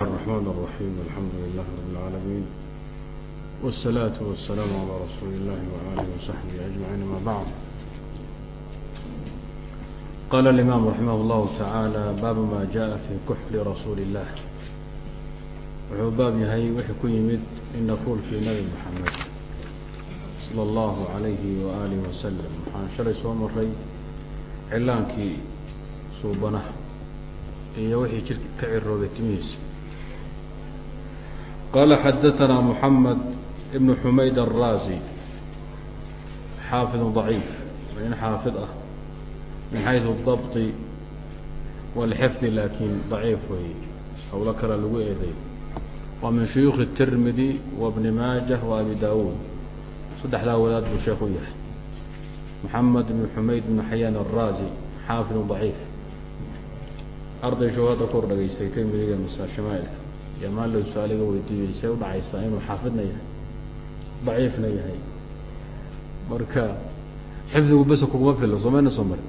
الرحمن الرحيم الحمد لله رب العالمين والصلاة والسلام على رسول الله وآله وصحبه أجمعين ما بعد قال الإمام رحمه الله تعالى باب ما جاء في كحل رسول الله wuxuu baab yahay wixii ku yimid in nafuulkii nabi maxamed sala allahu calayhi waaalihi wasalam waxaan shalay soo maray cilaankii suubanaha iyo wixii jirka ka ciroobay timihiisa qala xadaanaa muxamed ibnu xumayd araazi xaafidu daciif nin xaafid ah min xaysu dabti walxifdi laakiin daciif wey howlo kale lagu eeday waa min shuyuukhi tirmidi wa maajah wa abi daawuud saddexdaa wadaad buu sheekhu yahay maxamed ibnu xumayd ibnu xayaan araazi xaafidu daciif arday shuhada ku hor dhagaystay tirmidiga masa shamaailka yamaan lo su-aaliga weydiiyey see udhacaysaa inuu xaafidna yahay daciifna yahay marka xifdigu bes kuguma filo soomayna soo mari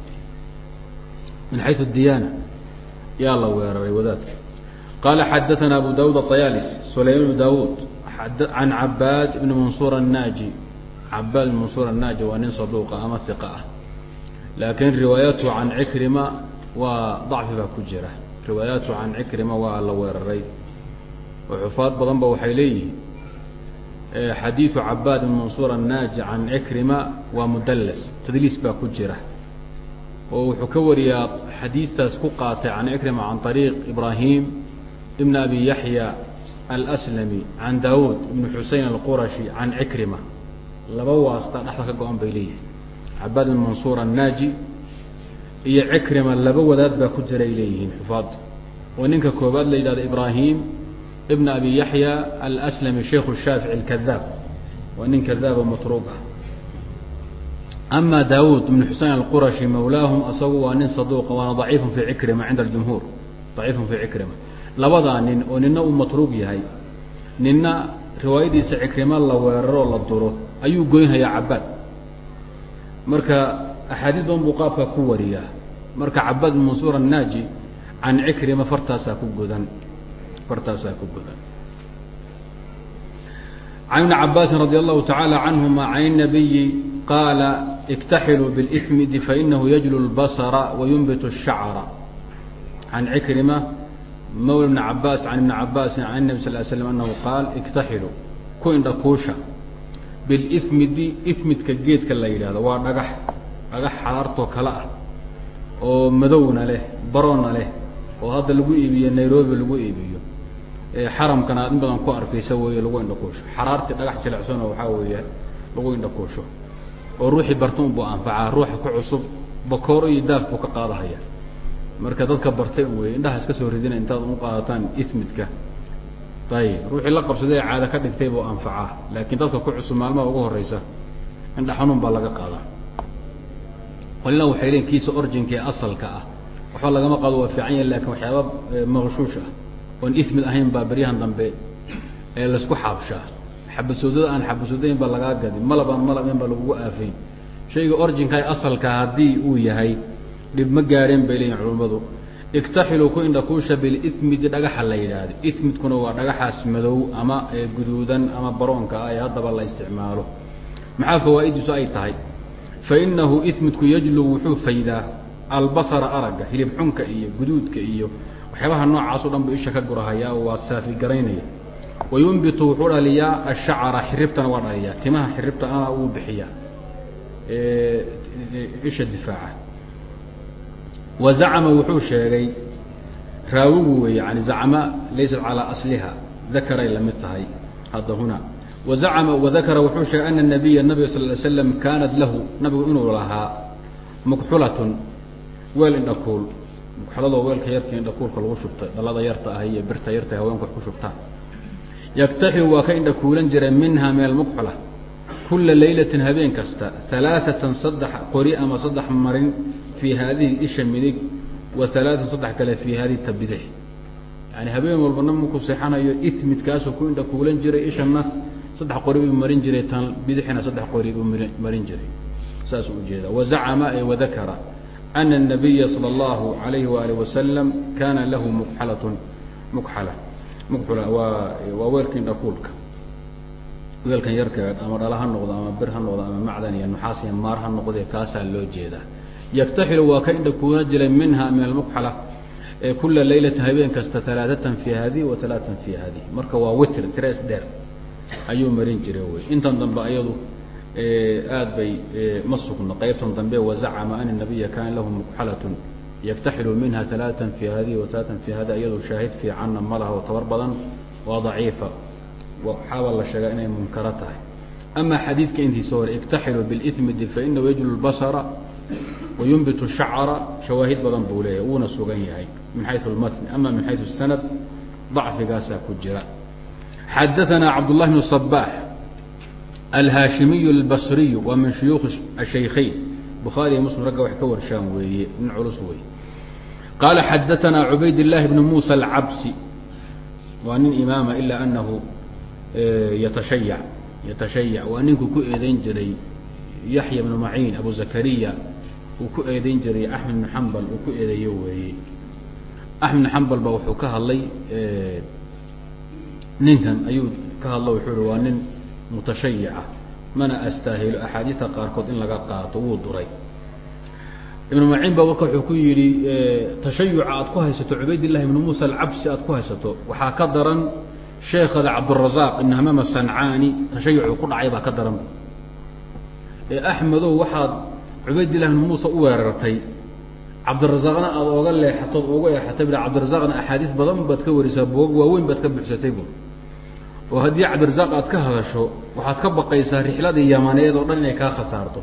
min xayu diyaana yaa la weeraray wadaadka qala xadaثana abu dawud aطayalis sulayman bn dawud can cabaad ibn mansuur الnaaji cabaad ibn mansuur الnaaji waa nin saduuqa ama hiqa ah laakin riwaayatu can cikrima waa dacfi baa ku jira riwaayaatu can cikrima waa la weeraray oo xufaad badan ba waxay leeyihiin. Xadiidu cabaad ibn mansuur annaaji can cikrima waa mudallas tadliis baa ku jira oo wuxuu ka wariyaa xadiidtaas ku qaatay can cikrima can طariiq ibrahim ibn abi yaxya alslami can daawuud ibn xusein alqurashi can cikrima laba waasta dhexda ka go-an bay leeyihiin. Cabaad ibn mansuur annaaji iyo cikrima laba wadaad baa ku jiray leeyihiin xufaad. Oo ninka koobaad la yidhahdo ibrahim ibn abi yaxya alslami sheiku shaafici alkadaab waa nin kadaabo matruuq ah. Ama daawuud ibn xusein alqurashi mawlaahum asagu waa nin saduuqa waana daciifun fi cikrima cinda aljumhuur. Daciifun fi cikrima. Labadaa nin oo nina uu matruuq yahay nina riwaayadiisa cikrima la weeraroo la duro ayuu goynhayaa cabaad marka axaadiis badan buu qaabka ku wariyaa. Marka cabaad mansuur annaaji can cikrima fartaasaa ku godan fartaasaa ku godan can ibni cabaasin radi allahu tacaala canhuma can الnabiyi qaala اktaxiluu biاlإثmidi fainahu yajlu اlbasra wayunbit الshacra can cikrima mawla bni cabaas can ibni cabaasin can الnabi sal slam anahu qaal اktaxiluu ku indha kuusha biاlإثmidi ismidka geedka la yidhahdo waa dhagax dhagax xaraartoo kale ah oo madowna leh baroona leh oo hadda lagu iibiyo nairobi lagu iibiyo xaramkana aad in badan ku arkaysa weeye lagu indhakuusho xaraartii dhagax jilecsanoo waxaa weeye lagu indhakuusho oo ruuxii barta unbuu anfacaa ruuxa ku cusub bakooro iyo daaf buu ka qaadahaya. Marka dadka bartay un wey indhaha iska soo ridina intaad u qaadataan ismidka. Ayib ruuxii la qabsaday ee caada ka dhigtay buu anfacaa. Laakiin dadka ku cusub maalmaha ugu horeysa indha xanuun baa laga qaadaa. Qolina waxay leeyiin kiisa originka ee asalka ah. Waxba lagama qaado waa fiican yahi laakiin waxyaaba maqshuush ah oon ismid ahayn baa beryahan dambe ee la isku xaabshaa. Xabasoodada aan xabasoodayn baa lagaa gadi malabaan malabayn baa lagugu aafayn. Shayga originka ee asalka haddii uu yahay dhib ma gaadheen bay leeyihiin culummadu iktaxiluu ku indhakuusha bilismidi dhagaxa la yidhaahdo. Ismidkuna waa dhagaxaas madow ama guduudan ama baroonka ah ee haddaba la isticmaalo. Maxaa fawaa'idiisu ay tahay fainahu ismidku yajlu wuxuu faydaa. Albasara aragga hilib xunka iyo guduudka iyo waxyaabaha noocaas o dhan buu isha ka gurahayaa waa saafi garaynaya. Wayunbitu wuxuu dhaliyaa ashacra xiribtana waa dhaliyaa timaha xiribta ana uu bixiya. Isha difaaca. Wa zacama wuxuu sheegay raawigu wey yani zacma laysat calaa asliha dakaray la mid tahay hadda huna. Wazacama wadakara wuxuu sheegay ana nabiya nabiga sal ly slam kaanat lahu nabigu inuu lahaa mukxulatun weel indhakuul mukxuladoo weelka yarka indhakuulka lagu shubtay dhalada yarta ah iyo birta yarta haweenku ku shubtaan yaktaxi waa ka indhakuulan jiray minha min almukxula kula laylatin habeen kasta alaaatan saddex qori ama saddex marin fii haadihi isha midig wa alaatan saddex kale fii haadihi ta bidix yani habeen walba nab markuu seexanayo itmidkaasuu ku indhakuulan jiray ishana saddex qori buu marin jiray tan bidixina saddex qori buu marin jiray. Saasuu ujeeda wazacama ee wadakara ana الnabiya salى اllahu alayhi waalih wasalam kana lahu mukxalatun mukxala mugxula waa waa weelka indhakuulka weelkan yarka ama dhala ha noqdo ama bir ha noqdo ama macdan iyo nuxaas iyo maar ha noqde kaasaa loo jeedaa yaktaxilu waa ka indhakuuna jiray minha min almuqxala kula laylata habeen kasta talaatatan fi hadihi wa talaatan fi hadihi marka waa witr tres dheer ayuu marin jiray wy intan dambe ayadu aad bay ma sugno qaybtan dambe wazacama ana nabiya kana lahu muqxalatun yaktaxilu minha talaatan fi hadihi wa talaatan fi hadihi iyadu shaahid fiicanna ma laha oo tabar badan waa daciifa waxaaba la sheegaa inay munkaro tahay ama xadiidka intiisa hore iktaxilu biاlithmidi fainahu yajlu lbasara wayunbitu shacra shawaahid badan buu leeyahay wuuna sugan yahay min xayu اlmatn ama min xayu الsanad ضacfigaasaa ku jira xadaثna cabdالlah بن صbaح alhaashimiyu اlbasriyu waa min shuyuukhi shaykhayn bukhaari iyo muslim ragga wax ka warshaan weeye nin culus weeye qaala xadaanaa cubayd اllaahi bn muusa alcabsi waa nin imaama ilaa anahu yatashayac yatashayac waa ninkuu ku eedayn jiray yaxya bnu maciin abu zakariya uu ku eedayn jiray axmed bn xambal uu ku eedeeyo weeye axmed bn xambal ba wuxuu ka hadlay ninkan ayuu ka hadlo wuxuu hi waa nin mutashayica mana astaahilo axaadiista qaarkood in laga qaato wuu duray. Ibnu maciin ba marka wuxuu ku yidhi tashayuca aad ku haysato cubaydillahi ibnu muusa alcabsi aad ku haysato waxaa ka daran sheekada cabdurazaaq ibn hamaam asancaani tashayucu ku dhacay baa ka daran. Ee axmedow waxaad cubaydillahi ibnu muusa u weerartay. Cabdirazaaqna aada ooga leexatood ooga eexatay b cabdirazaaqna axaadiis badan baad ka warisaa boog waaweyn baad ka buxsatay bu oo haddii cabdirazaaq aad ka hadasho waxaad ka baqaysaa rixladii yamaneed oo dhan inay kaa khasaarto.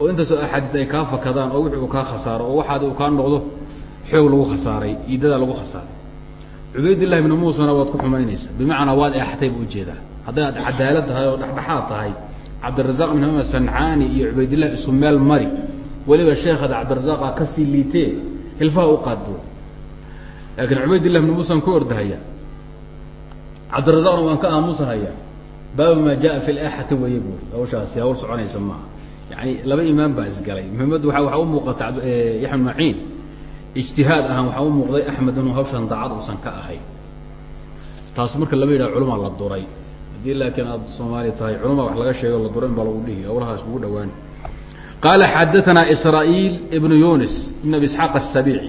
oo intaasoo axaadiis ay kaa fakadaan oo wixii uu kaa khasaaro oo waxaadi uu kaa noqdo xoog lagu khasaaray iidadaa lagu khasaaray. Cubaydillahi ibnu muusana waad ku xumaynaysaa. Bimacnaa waad eexatay bu u jeedaa hadday aad cadaalad tahay oo dhexdhexaad tahay cabdirazaaq ibn hamaam sancaani iyo cubaydillahi isu meel mari weliba sheekada cabdirazaaqa ka sii liitee hilfaha u qaadbo laakiin cubaydillah ibnu muusan ku ordahaya cabdirazaqna waan ka aamusahaya baabu maa jaa fi laxati weeye buuri hawshaasi hawl soconaysa maaha yani laba imaam baa isgalay. Muhimaddu waa waxaa u muuqata yaxn maciin ijtihaad ahaan waxaa u muuqday axmed inuu hawshan daacad uusan ka ahay. Taasu marka lama yidhaha culmaa la duray. Haddii laakiin aad soomaali tahay culmaa wax laga sheego la duro in baa lagu dhihi. Hawlahaas ugu dhawaan qaala xadaanaa israa'iil ibnu yunis ibn abi isxaaq asabiici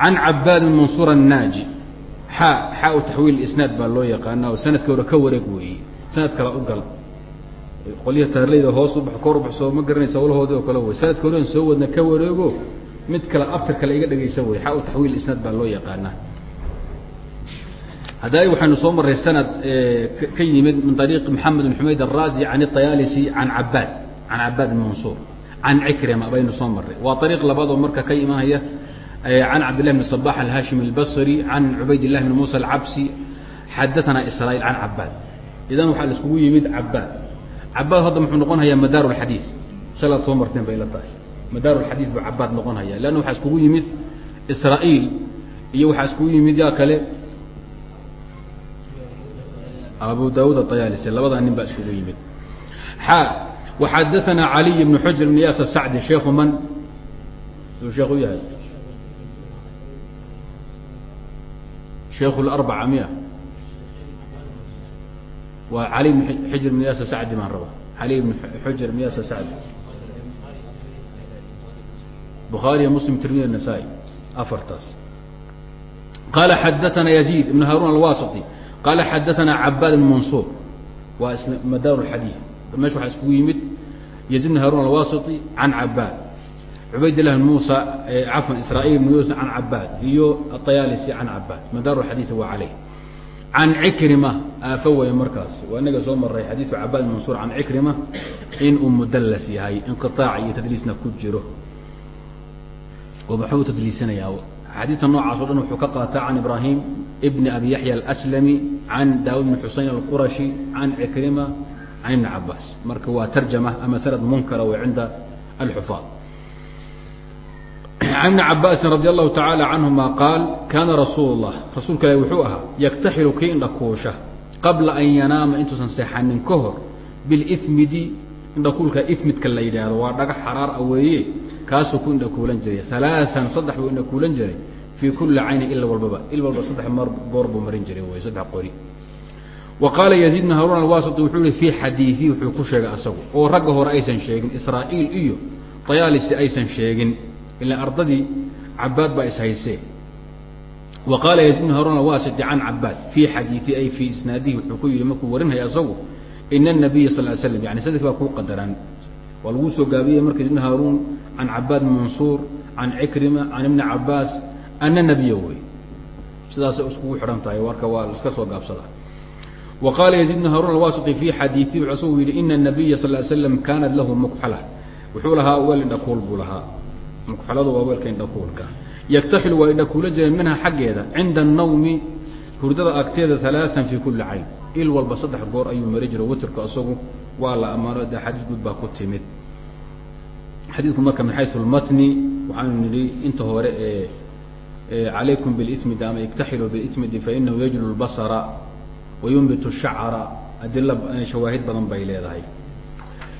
can cabaad bn mansuur annaaji. Xa xa u taxwiil isnaad baa loo yaqaana oo sannadkii hore ka wareeg weeye sanad kale ugal qolyaha taarleyda hoos uba koorbaxsoo ma garanaysa walahoodi oo kale way. Sanadka horean soo wadna ka wareego mid kale aftar kale iga dhegaysa way. Xaa u taxwiil isnaad baa loo yaqaanaa. Hadda waxaynu soo marray sanad ka yimid min ariiqi maxamed bin xumayd araazi can iطayaalisi an cabaad can cabaad bn mansuur can cikrima baynu soo marray. Waa ariiq labaadoo marka ka imanaya can cabdillahi bn sabax alhashimi albasri can cubayd illahi bn muusa alcabsi xadaanaa israail can cabaad idan waxaa la iskugu yimid cabaad cabaad hadda muxuu noqon hayaa madaar اxadiiث shalaad soo marteen bay la tahay madaar اxadiiث buu cabaad noqon haya lanna waxaa iskugu yimid israaيil iyo waxaa iskugu yimid yaa kale abu daud aطayaalisi labadaa nin baa iskugu yimid وxadaثna عaliي بن xujr بن yaas sacdi شeeku man u sheek u yahay sheek اأربعة miya waa cali bn xujr bn yaasa sacdi baan raba cali bn xujr bn yaasa sacdi bukhaariy muslim tirmidi nasaa-i afartaas. Qala xadaana yaziid ibn haarun alwasiti. Qala xadaana cabaad ibn mansuur waa is madaar xadiid meesha waxaa iskugu yimid yaziid bn haarun alwasiti can cabaad cubaydilah bn muusa cafan eh, israail bn yuusa can cabaad iyo aطayaalisi can cabaad madaar xadiidi waa caleyh can cikrima aafo ah, wey markaas. Waa inaga soo maray xadiiu cabaad mansuur can cikrima inuu mudallas yahay inqiaac iyo tadliisna ku jiro. Oo tadliisanayaa. Xadiidka noocaas dhan wuxuu ka qaataa can ibraahim ibni abi yaxya alslami can daawud bn xusein alqurashi can cikrima can ibni cabaas marka waa tarjama ama sanad munkara wey cinda alxufaad can ibni cabaasin radi allahu tacaala canhuma qaal kaana rasuul اllah rasuulka ilah wuxuu ahaa yaktaxilu kii indhakuusha qabla an yanaama intuusan seexanin ka hor bilimidi indhakuulka ifmidka la yidhaahdo waa dhagax xaraar a weeye kaasuu ku indhakuulan jiray alaaan saddex buu indhakuulan jiray fii kulli cayni ila walbaba il walba saddex mar goor buu marin jiray wey saddex qori wa qaala yaziid bn haruun alwaasiti wuxuu yihi fii xadiiii wuxuu ku sheegay asagu ilaa ardadii cabaad baa ishaysee wa qaala yaziid bn haruun alwasiti can cabaad fii xadiiii ay fii isnaadihi wuxuu ku yihi markuu warinhaya asagu ina الnabiya sal l slam yani sadki baa kuu qadaraan waa lagu soo gaabiyey marka ibn haruun can cabaad mansuur can cikrima can ibni cabaas ana nabiya wey sidaasay iskugu xidhan tahay marka waa iska soo gaabsada wa qaala yaziid bn haruun alwasiti fii xadiiii wuxuu asagu yihi ina الnabiya sal l slam kaanat lahu mukxala wuxuu lahaa weel indhakuul buu lahaa mukxaladu waa weelka indhakuulka. Yaktaxilu waa indhakuula jireen minha xaggeeda cinda الnawmi hurdada agteeda alaaan fi kuli cayn. Il walba saddex goor ayuu mari jiro witrku isagu waa la ammaano de xadiis guud baa ku timid. Xadiidku marka min xayu lmatni waxaanu nidhi inta hore ee calaykum bilismidi ama iktaxiluu bilismidi fainahu yajlu lbasara wayunbitu shacra adila shawaahid badan bay leedahay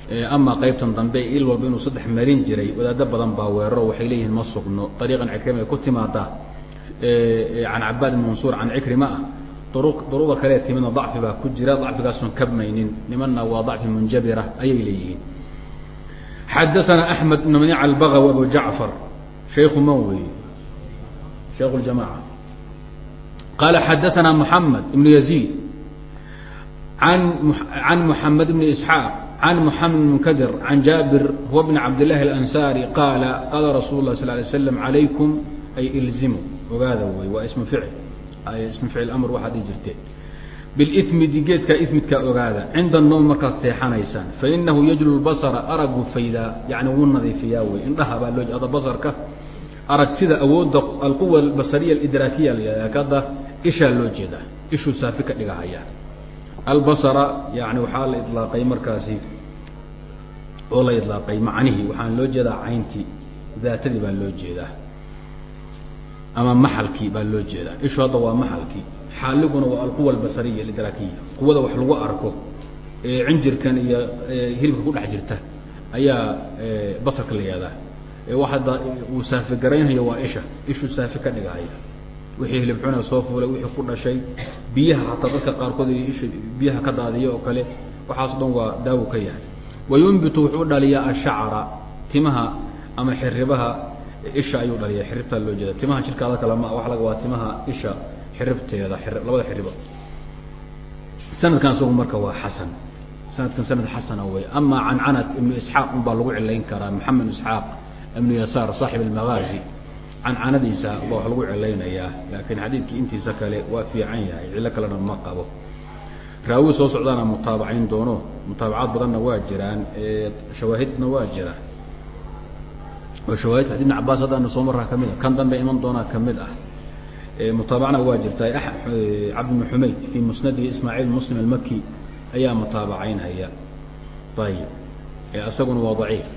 Eh, amaa qaybtan dambe il walba inuu saddex marin jiray wadaado badan baa weeraro waxay leeyihiin ma sugno. Ariiqan cikrima ay ku timaadaa eh, eh, can cabaad mansuur can cikrima ah duruuba kalee timidna dacfi baa ku jira dacfigaasun kabmaynin nimanna waa dacfi munjabira ayay leeyihiin. Xadaana axmed ibn manic albagawi abu jacfar shayku man weeye shaykhu ljamaca qaala xadaanaa moxamed ibnu yaziid an an moxamed isxaaq can muxamed munkadir can jaabir huwa bni cabdillahi اlansari qaala qaala rasuul lah sal lay slam calaykum ay ilzimu ogaada wey waa ismu ficil ismu ficil amr waxaad dhihi jirteen bilimidi geedkaa imidkaa ogaada cinda noom markaad teexanaysaan fainahu yajlu lbasara aragu faydaa yani wuu nadiifiyaa wey indhaha baa loo ada basarka aragtida awoodda alquwa albasariya alidraakiya la kada ishaa loo jeedaa ishuu saafi ka dhigahaya albasara yani waxaa la ilaaqay markaasi oo la ilaaqay macnihii waxaan loo jeedaa cayntii daatadii baa loo jeedaa ama maxalkii baa loo jeedaa. Ishu hadda waa maxalkii. Xaaliguna waa alquwa albasariya alidraakiya quwada wax lagu arko ee cinjirkan iyo hilibka ku dhex jirta ayaa basarka la yihahdaa wax hadda uu saafi garaynhayo waa isha. Ishuu saafi ka dhigahaya wixii hilib xuna soo fuulay wixii ku dhashay biyaha hataa dadka qaarkood isha biyaha ka daadiya oo kale waxaaso dhan waa daawo ka yahay. Wayunbitu wuxuu dhaliyaa ashacra timaha ama xiribaha isha ayuu dhaliya xiribtaa loo jeeda timaha jirkaada kale ma waa waa timaha isha xiribteeda labada xiribo sanadkan isagu marka waa xasan. Sanadkan sanad xasana wey ama cancanat ibnu isxaaq un baa lagu cilayn karaa maxamed isxaaq ibnu yasaar saaxib almagaazi cancanadiisa baa wax lagu cilaynayaa laakiin xadiidkii intiisa kale waa fiican yahay cillo kalena ma qabo. Raawi soo socdaana mutaabacayn doono mutaabacaad badanna waa jiraan shawaahidna waa jira. Oo shawaahid ibn cabaas haddaanu soo maraa ka mid a kan dambe iman doonaa ka mid ah. Mutaabacna waa jirta cabd bn xumayd fii musnadihi ismaaciil muslim almaki ayaa mutaabacaynhaya ayib isaguna waa daciif.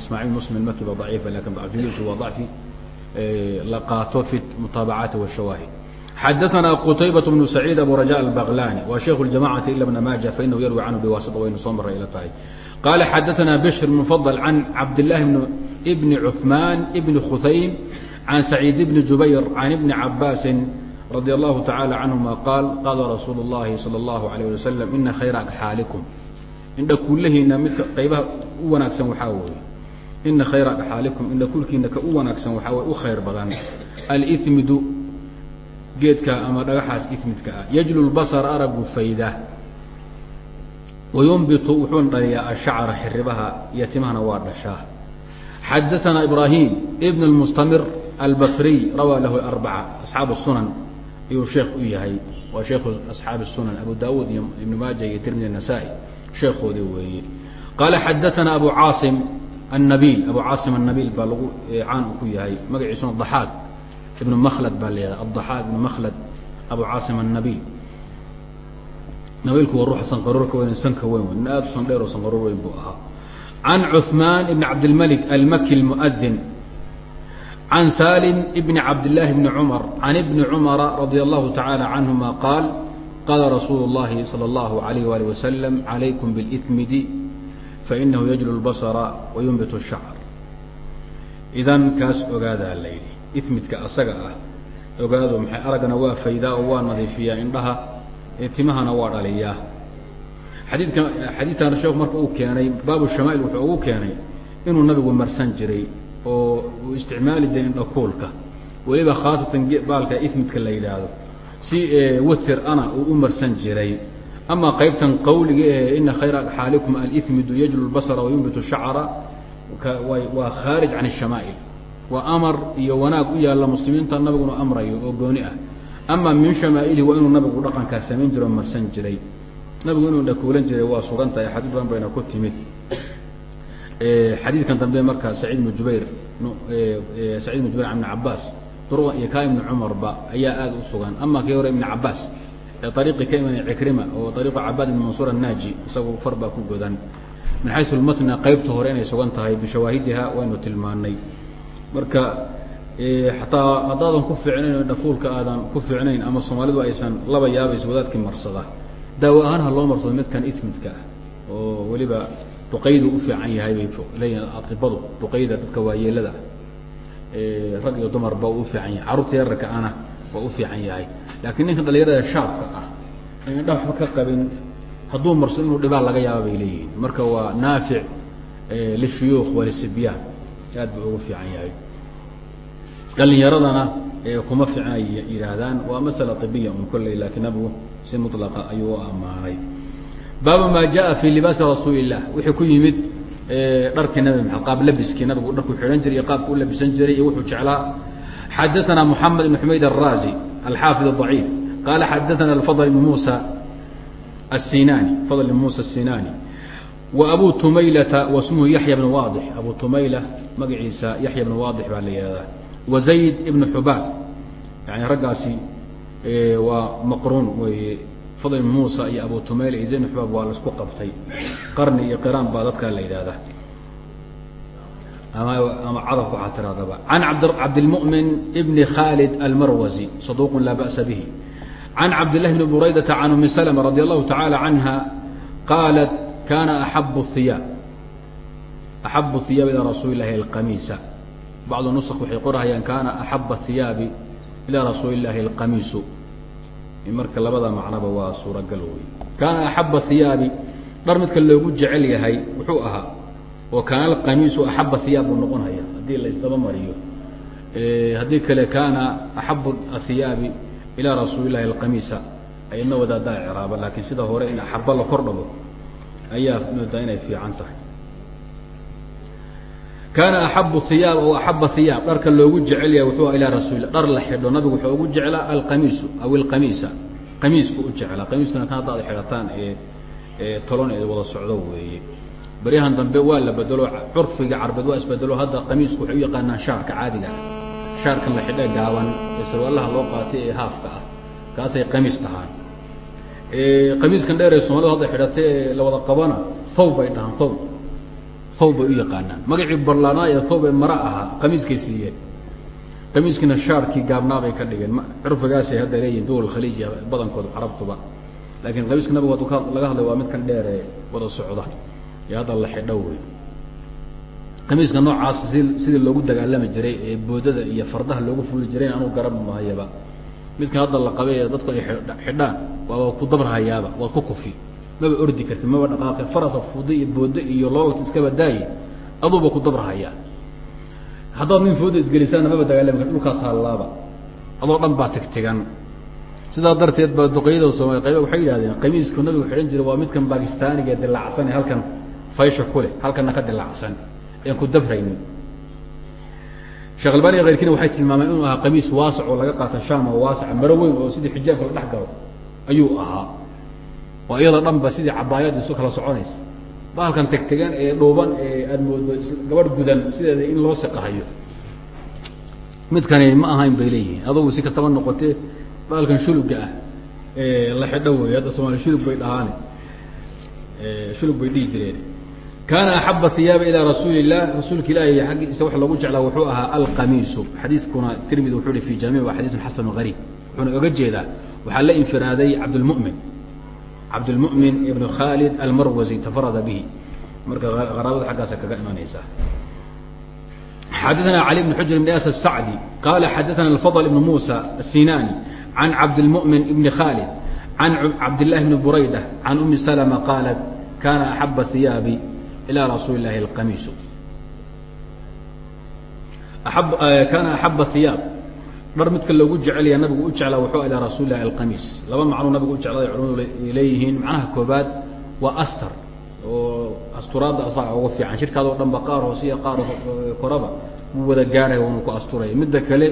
Ismaaciil muslim almaki ba daciifa laakiin dacfigiisu waa dacfi la qaato fi mutaabacaati washawaahid xadaثna qtaybaة بن سacيid abu rajaء الbaqlani wa sheiku الjamacati ila bna maaja fainahu yarwi canhu biwaasita waynu soo maray ila tahay qala xadaثna bشhr بn fضل can cabdالlahi bn cثman bn khusaym can سacيid bn jubayr can ibni cabaasi radي الlahu taعalى canهuma qaal qala rasuul الlahi salى الlahu عalيه alي waslm ina khayra agxaalikum indha kuulahiina midka qaybaha u wanaagsan waxaa weeye ina khayra dhaxaalikum indha kulkiina ka u wanaagsan waxaa way u khayr badan. Alimidu geedka ama dhagaxaas imidka ah. Yajlu lbasar aragu fayda. Wayunbitu wuxuuna dhaliyaa ashacra xiribaha iyo waa dhashaa. Xadaanaa ibrahim ibn mustamir albasriy rawaa lahu arbaca asxaabu sunan ayuu sheekh u yahay. Waa sheekhu asxaabi sunan abu daawuud iyo ibnu maaja iyo tirmidi nasaa-i. Weeye. Qaala xadaanaa abu caasim الnabil abu caasim الnabil baa lagu caan ku yahay magaciisuna daxaaq ibn mklad baa leedahay addaxaaq ibn mklad abu caasim الnabil nabilku waa ruuxa sanqaroorka weyn sanka weyn nin aad u san dheer oo sanqaroor weyn buu ahaa can cuثmaan ibn cabdilmalik almaki اlmuؤdin can salim ibn cabdillaahi bni cumar can ibni cumara radi allahu taعaalى canهuma qaal qaala rasuulu اllahi salى اllahu عalayh wali waslm عalaykum bاlإثmidi fainahu yajlu lbasara wa shacr idan kaas ogaadaa la yidhi asaga ah ogaado maxay araggana waa faydaa oo waa nadiifiyaa indhaha timahana waa dhaliyaa xadiidka xadiidkan sheekhu marka uu keenay baabu shamaa'il wuxuu ugu keenay inuu nabigu marsan jiray oo uu isticmaali jiray indhakuulka weliba khaasatan baalka ismidka la yidhaahdo si watir ana uu u marsan jiray ama qaybtan qawliga ee ina khayra xaalikum alimidu yajlu lbasra wayunbitu shacra waa khaarij can الshamaa'il waa amar iyo wanaag u yaalla muslimiinta nabiguna amrayo oo gooni ah ama min shamaa'ilihi waa inuu nabigu dhaqankaa samayn jiro marsan jiray nabigu inuu dhakuulan jiray waa sugan tahay xadiis badan bayna ku timid xadiidkan dambe marka saciid ibnu jubayr saciid ibnu jubayr an ibn cabaas iyo kaa ibni cumarba ayaa aada u sugan ama kii hore ibn cabaas ariiqii ka imanay cikrima oo ariiqu cabaad ibn mansuur annaaji isagu far baa ku godan. Min xaysu lmatna qaybta hore inay sugan tahay bishawaahidiha waynu tilmaanay marka xataa haddaadan ku fiicnayn dhakuulka aadan ku fiicnayn ama soomaalidu aysan laba yaabayso wadaadkii marsada daawo ahaan ha loo marsado midkan ismidka ah oo weliba duqaydu u fiican yahay bay leeyihiin atibadu duqayda dadka waayeelada rag iyo dumarba u fiican yahay carruurta yararka ana waa u fiican yahay. Laakiin ninka dhalinyarada shaabka ah an indha waxba ka qabin hadduu marso inuu dhibaa laga yaaba bay leeyihiin. Marka waa naafic lishuyuukh walisibyaan aad buu ugu fiican yahay. Dhalinyaradana kuma fiicna yihaahdaan waa masala ibiya un kolley laakiin nabigu si mulaqa ayuu u ammaanay. Baabu ma jaa fi libaasi rasuuli illah wixii ku yimid dharkii nabi maxamed qaab labiskii nabigu dharku xidhan jiray iyo qaabku u labisan jiray iyo wuxuu jeclaa xadaana mxamed ibn xumayd arazi alxaafid aciif qaala xadaana adl ibn musa asinani fadl ibn musa asinaani wa abu tumaylata wa yaxya bn waadix abu tumayla magaciisa yaxya bn waadix baa la yihahdaa wa zayd ibn xubaab yani raggaasi waa maqruun weye fadl ibn muusa iyo abu tumayla iyo zayd ibn xubaab waa la qabtay qarni iyo qiraan baa dadkaa la yidhahdaa ama cadafka waxaa tirahdaba can abd cabdilmu'min ibni khalid almarwazi saduuqun laa ba'sa bihi. Can cabdillahi bni buraydata can umi slma radi allahu tacaala canha qaalat kana axabu hiyaab axabu hiyaab ilaa rasuuli alqamiisa. Bacdu nusq waxay qorahayaan kaana axaba hiyaabi ilaa rasuuli alqamiisu. Marka labada macnoba waa suuragal wey kaana axaba hiyaabi dhar midka loogu jecel yahay wuxuu ahaa oo kaana alqamiisu axaba hiyaab buu noqonaya haddii la mariyo. Haddii kale kaana axabu ahiyaabi ilaa rasuuli illahi alqamiisa ayadna wadaadaa ciraaba laakiin sida hore in axaba la kor ayaa moodaa inay fiican tahay. Kaana axabu hiyaab o axaba hiyaab dharka loogu jecel yahay wuxuu ilaa rasuuli dhar la xidho nabigu wuxuu ugu jeclaa alqamiisu aw ilqamiisa qamiisku u jeclaa. Qamiiskuna kan hadda ad xidhataan ee tolon ee wada socdo weeye baryahan dambe waa la bedelo curfiga carbeed waa isbedelo. Hadda qamiisku waxay u yaqaanaan shaarka caadiga ah. Shaarkan la xidhe gaaban ee sarwaalaha loo qaatay ee haafka ah. Kaasay qamiis dhahaan qamiiskan dheer ee soomalidu hadda xidhatay ee la wada qabana thawb bay dhahaan thawb thawb bay u yaqaanaan. Magacii barlaanaa ee thawb ee mara ahaa qamiiskay siiyeen. Qamiiskiina shaarkii gaabnaabay ka dhigeen. Curfigaasay hadda leeyihiin duwal khaliij badankooda carabtuba. Laakiin qamiiska nabigu haduu laga hadlay waa midkan dheer ee wada socda ee hadda la xidho wey qamiiska noocaas si sidii loogu dagaalami jiray ee boodada iyo fardaha loogu fuli jiray anuu garan maayaba midkan hadda la qabay ee dadku ay xidhaan waaba ku dabrhayaaba waad ku kufi. Maba ordi karti maba dhaqaaqi farasa fudo iyo boodo iyo loogta iskaba daaye aduuba ku dabrhayaa haddaad nin fooda isgelisaana maba dagaalami kar dhulkaa taallaaba adoo dhan baa tigtigan. Sidaa darteed baa duqeyada soomaliya qayba waxay yidhahdeen qamiisku nabigu xidhan jiray waa midkan bakistaaniga ee halkan faysha ku leh halkanna ka dilaacsan ean ku dabraynin. Sheekh albani keyrkiina waxay tilmaameen inuu ahaa qamiis waasac oo laga qaata sham oo waasaca maro weyn oo sidii xijaabka la dhex galo ayuu ahaa. Oo iyadoo dhan ba sidii cabaayad isu kala soconaysa. Baalkan tegtegan ee dhuuban ee aada moodo gabadh gudan sideeda in loo siqahayo midkani ma ahayn bay leeyihiin adugu si kastaba noqotee baalkan shuluga ah ee la xidho wey hadda somaali shulug bay dhahaane shulug bay dhihi jireen kaana axaba iyaaba ilaa rasuuli اlah rasuulka ilaahi aggiisa wa lagu jeclaa wuxuu ahaa alqamiisu xadiidkuna tirmid wuxu hi fi jami waa xadiiun xasanu gariib wuxuuna oga jeedaa waxaa la infiraaday cabdlmumin cabdlmumin ibn khaalid almarwasi tafarada bihi marka qaraabada aggaasa kaga imanaysaa xadana cali bn xujr bn as sacdi qaala xadaana afضl ibn musa sinani can cabdlmumin ibni khaalid can cabd lahi bni burayda can umi slma qaalat kana axaba iyaabi ilaa rasuuli lahi اqamiisu ab axaba hiyaab dhar midka loogu jecelaya nabigu u jeclaa wuxuu ilaa rasuuli lahi alqamiis laba macnuu nabigu u jecladay culamadu leeyihiin macnaha koobaad waa astar oo asturaadda asaa ugu fiican shirkaad oo dhan qaar hoose iyo qaar koraba wuu wada gaaraya waanu ku asturaya midda kale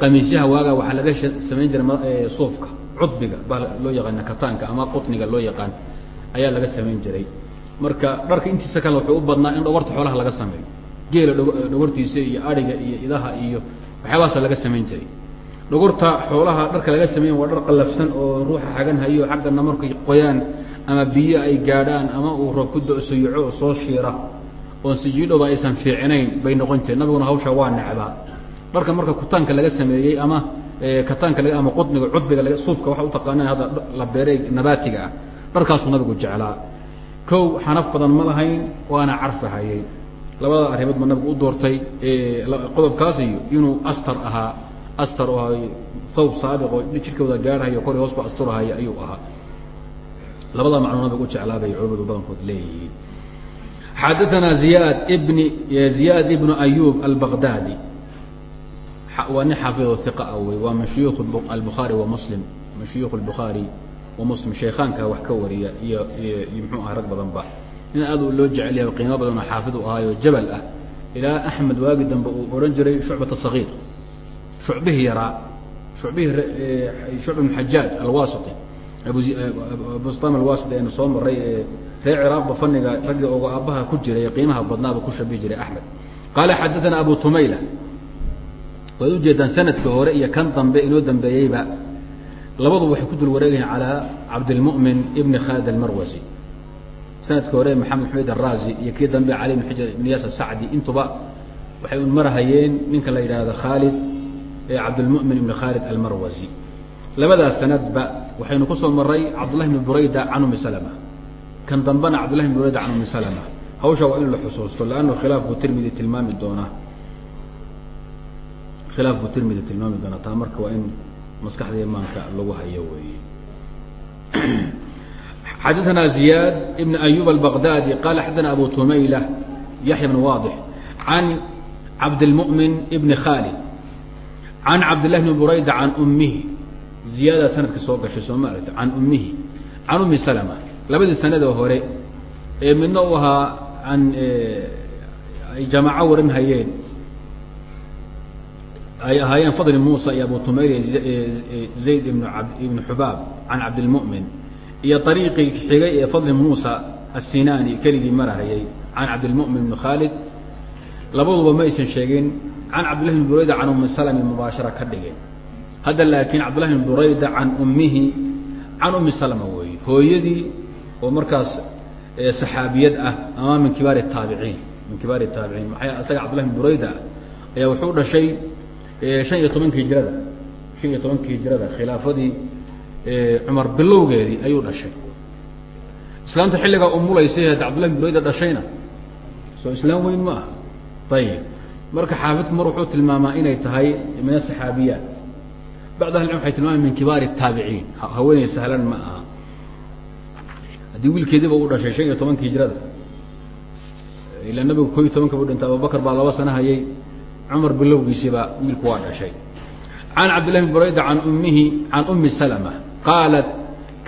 qamiisyaha waagaa waxaa laga samayn jiray suufka cudbiga baa loo yaqaana kataanka ama qutniga loo yaqaan ayaa laga samayn jiray marka dharka intiisa kale wuxuu u badnaa in dhawarta xoolaha laga sameeyo. Geela dhawartiisa iyo ariga iyo idaha iyo waxyaabahaasa laga samayn jiray. Dhogorta xoolaha dharka laga sameyn waa dhar qallafsan oo ruuxa xagan hayo xaggana markay qoyaan ama biyo ay gaadhaan ama uu roob ku do-soyaco oo soo shiira oon sijiidhoba aysan fiicinayn bay noqon jireen. Nabiguna hawsha waa necbaa dharka marka kutaanka laga sameeyey ama kataanka ama qudniga cudbiga suufka waxa utaqaanaan hadda la beeray nabaatiga ah dharkaasuu nabigu jeclaa kow xanaf badan ma lahayn waana carfahayey labada arrimood ba nabigu u doortay qodobkaas inuu astar ahaa astar u ahaa thawb saabiq oo jirkooda gaarhayo kor hoos ba asturahaya ayuu ahaa. Labada macnuu nabigu u jeclaa bay culamadu badankood leeyihiin. Xadaثana ziyad bni ziyad ibnu ayub albaqdadi waa nin xaafido iqa a wey waa min albukhaari wa muslim min albukhaari wa muslim sheekhaanka wax ka wariya iyo iyo mxuu aha rag badan ba nin aad loo jecel yahay qiimo badan oo xaafid u ahaayo jabal ah ilaa axmed waagi dambe uu odhan jiray shucbata sagiir shucbihii yaraa shucbihii shucb bn xajaaj alwasiti abubustam alwasiti aynu soo maray ee reer ciraaqba faniga raggii ogo aabbaha ku jiray qiimaha badnaaba ku shabihi jiray axmed. Qaala xadaثana abu tumayla waad ujeedaan sanadka hore iyo kan dambe inoo dambeeyeyba labaduba waxay ku dul wareegayiin calaa cabdilmu'min ibni khaalid almarwasi sanadka hore maxamed xamed araazi iyo kii dambe cali bn xujr ibn yaas asacdi intuba waxay un marahayeen ninka la yidhaahdo khaalid cabdilmu'min ibn khaalid almarwasi labadaas sanadba waxaynu ku soo maray cabdullahi bni burayda can umi salama. Kan dambena cabdullahi bni burayda can umi salama. Hawsha waa in la xusuusto lannu khilaafku tirmidi tilmaami doonaa. Khilaafku tirmidi tilmaami doonaa taa marka waa in maskaxda imaanka lagu hayo weeye xadaثna زiyاad بn أyub البغdاdي qala xadana abu tumayla yaحya بn waضح عan cabdالmؤmin بn khاlid عan cabdالlahi بn burayda عan umihi ziyaada sanadka soo gashay soo ma aragta can umihi can umi slmة labadii sanadoo hore ee midna u ahaa an ay jamaaco warin hayeen ay ahaayeen fadli muusa iyo abu tumayr zayd ibn ibn xubaab can cabdilmumin iyo ariiqii xigay ee fadli muusa asinaani keligii marahayay can cabdilmumin bn khaalid. Labaduba ma aysan sheegin can cabdillahi bn burayda can ummi salami mubaashara ka dhigeen. Hadda laakiin cabdillahi bn burayda can ummihi can ummi salama weeye. Hooyadii oo markaas saxaabiyad ah ama min kibaari taabiciin min kibaari taabiciin maaa isaga cabdillahi bn burayda ayaa wuxuu dhashay shan iyo tobanki hijrada shan iyo tobanki hijrada khilaafadii cumar bilowgeedii ayuu dhashay. Islaamta xilligaa umulaysay cabdullahi burayda dhashayna soo islaam weyn ma aha. Ayib marka xaafidku mar wuxuu tilmaamaa inay tahay min asaxaabiyaat bacd ahli waxay tilmaamay min kibaari الtaabiciin haweeney sahlan ma aha. Haddii wiilkeediiba u dhashay shan iyo tobanka hijrada ilaa nabigu ko iyo tobanka bu dhintay abubakar baa laba sano hayay cumar bilowgiisiiba wiilku waa dhashay. Can cabdillahi bn burayda an ummihi can ummi salma qaalat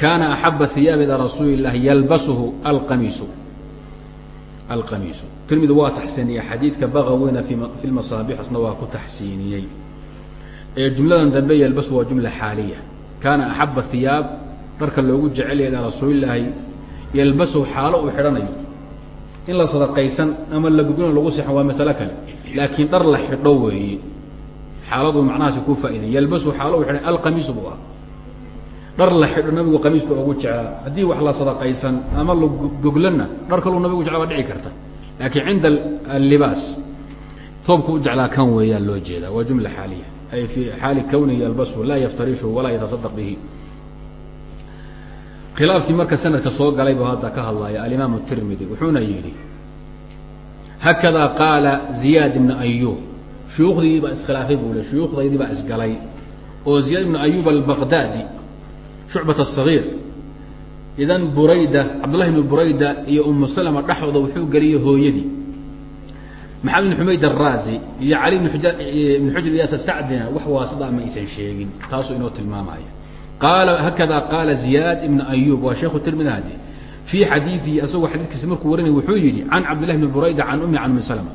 kaana axaba iyaabi ilaa rasuuli اllahi yalbasuhu alqamiisu. Alqamiisu. Tirmidi waa taxsiiniyey xadiidka bagawina fi masaabixisna waa ku taxsiiniyey. Jumladan dambe yalbasu waa jumla xaaliya. Kaana axaba hiyaab dharka loogu jecel ilaa rasuuli illaahi yalbasu xaalo uu xidhanayo in la sadaqaysan ama la guguna lagu sexan waa masalo kale. Laakiin dhar la xidho weeye xaaladu macnahaasi ku faa'iday yalbasu xaalo uu xidhan alqamiisu buu ah dhar la xidho nabigu qamiiska ugu jeclaa. Haddii wax la sadaqaysan ama la goglana dhar kaluu nabigu jeclaa waa dhici karta. Laakiin cinda allibaas soobku u jeclaa kan weeyaan loo jeedaa. Waa jumla xaaliya. Ay fii xaali kawnihi yalbasu laa yaftarishu walaa yatasadaq bihi khilaafkii marka sanadka soo galay buu hadda ka hadlaya alimaam tirmidi wuxuuna yidhi hakadaa qaala ziyaad ibna ayub shuyuukhdii baa iskhilaafay buu le shuyuukhdaydii baa isgalay. Oo ziyaad ibna ayub albaqdaadi shucbat asagiir idan burayda cabdullahi ibnu burayda iyo umu salama dhexooda wuxuu geliyey hooyadii. Maxamed ibn xumayd araazi iyo cali ibn ibn xujr iyaasa sacdina wax waasida ma aysan sheegin taasuu inoo tilmaamaya qaala hakada qaala ziyaad ibn ayub waa sheekhu tirmidi hadi fii xadiidihi asagoo xadiidkiisa markuu warinay wuxuu yidhi can cabdillahi bni burayda can ummi can ummi salama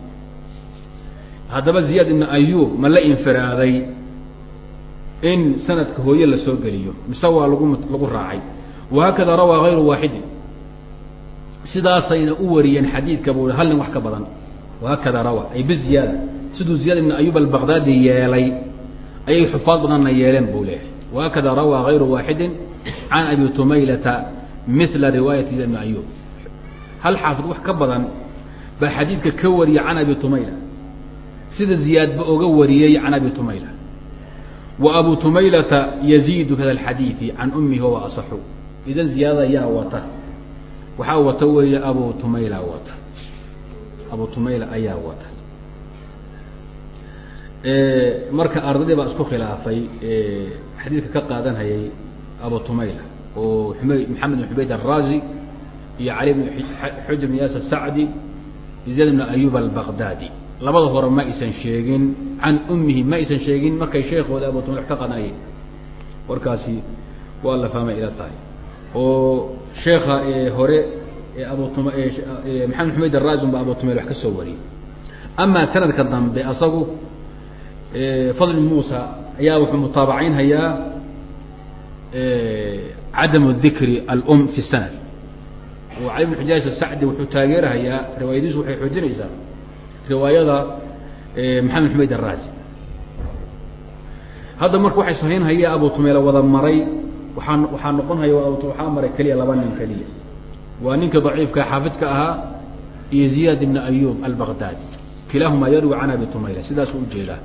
haddaba ziyaad ibn ayub ma la infiraaday in sanadka hooye la soo geliyo mise waa lagu lagu raacay wahakada rawaa hayru waaxidin sidaasayna u wariyeen xadiidka buu hal nin wax ka badan wahakada rawa ay biziyaada siduu ziyaad ibn ayub albaqdaadi yeelay ayay xufaad badanna yeeleen buu leeyahay wahakada rawaa hayru waaxidin can abi tumaylata mila riwaayati ibn ayub hal xaafid wax ka badan baa xadiidka ka wariyay can abi tumayla sida ziyaadba oga wariyey can abi tumayla wa abu tumaylata yaziidu hada alxadiidi can umihi wawa asaxu idan ziyaadada yaa wata waxaa wata weeye abu tumayla wata abu tumayla ayaa wata marka ardaydii baa isku khilaafay xadiidka ka qaadanhayay abu tumayla oo m maxamed bn xubayd araazi iyo cali bn xujr bn yaas sacdi ziyaad bn ayub albaqdaadi labada hore ma aysan sheegin can umihi ma aysan sheegin markay sheekooda abu tumayla wax ka qaadanayay warkaasi waa la fahmay ila tahay. Oo sheeka hore abu maxamed xumayd araazun ba abu tumayl wax ka soo wariyey. Amaa sanadka dambe asagu fadl muusa ayaa wuxuu mutaabacaynhayaa cadamu dikri alum fi sanad. Oo cali bn xujaaj asacdi wuxuu taageerahayaa riwaayadiisu waxay xoojinaysaa riwaayada maxamed xumayd araazi hadda marka waxay sahaynhaya abu tumayla wada maray waaa waxaa noqon haya waxaa maray keliya laba nin keliya waa ninka daciifka xaafidka ahaa iyo ziyaad ibn ayub albaqdaadi kilaahumaa yarwi can abi tumayla sidaasuu u jeedaa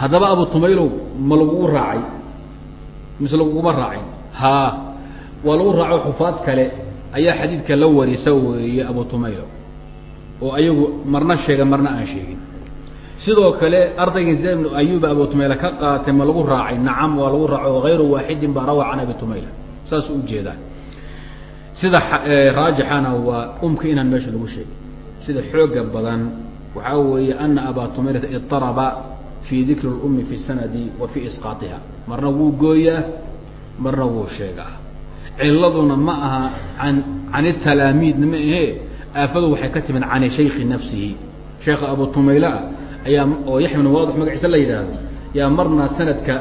haddaba abu tumaylow ma lagugu raacay mise laguguma raacin? Haa waa lagu raaco xufaad kale. Ayaa xadiidka la warisa weeye abu tumaylo oo ayagu marna sheega marna aan sheegin. Sidoo kale ardayga ziyaad ibnu ayuba abu tumayla ka qaatay ma lagu raacay? Nacam waa lagu raaco hayru waaxidin baa rawaa can abi tumayla saasuu u jeedaa sida raajixana waa umka inaan meesha lagu sheegin. Sida xooga badan waxaa weeye ana abaa tumaylata idaraba fii dikri اlumi fi sanadi wa fii isqaaiha marna wuu gooyaa marna wuu sheegaa. Ciladuna ma aha an can italaamiidna ma ahe aafadu waxay ka timid can shayki nafsihi. Sheekha abu tumayla ayaa oo yaxya bn waadix magaciisa la yidhaahdo yaa marna sanadka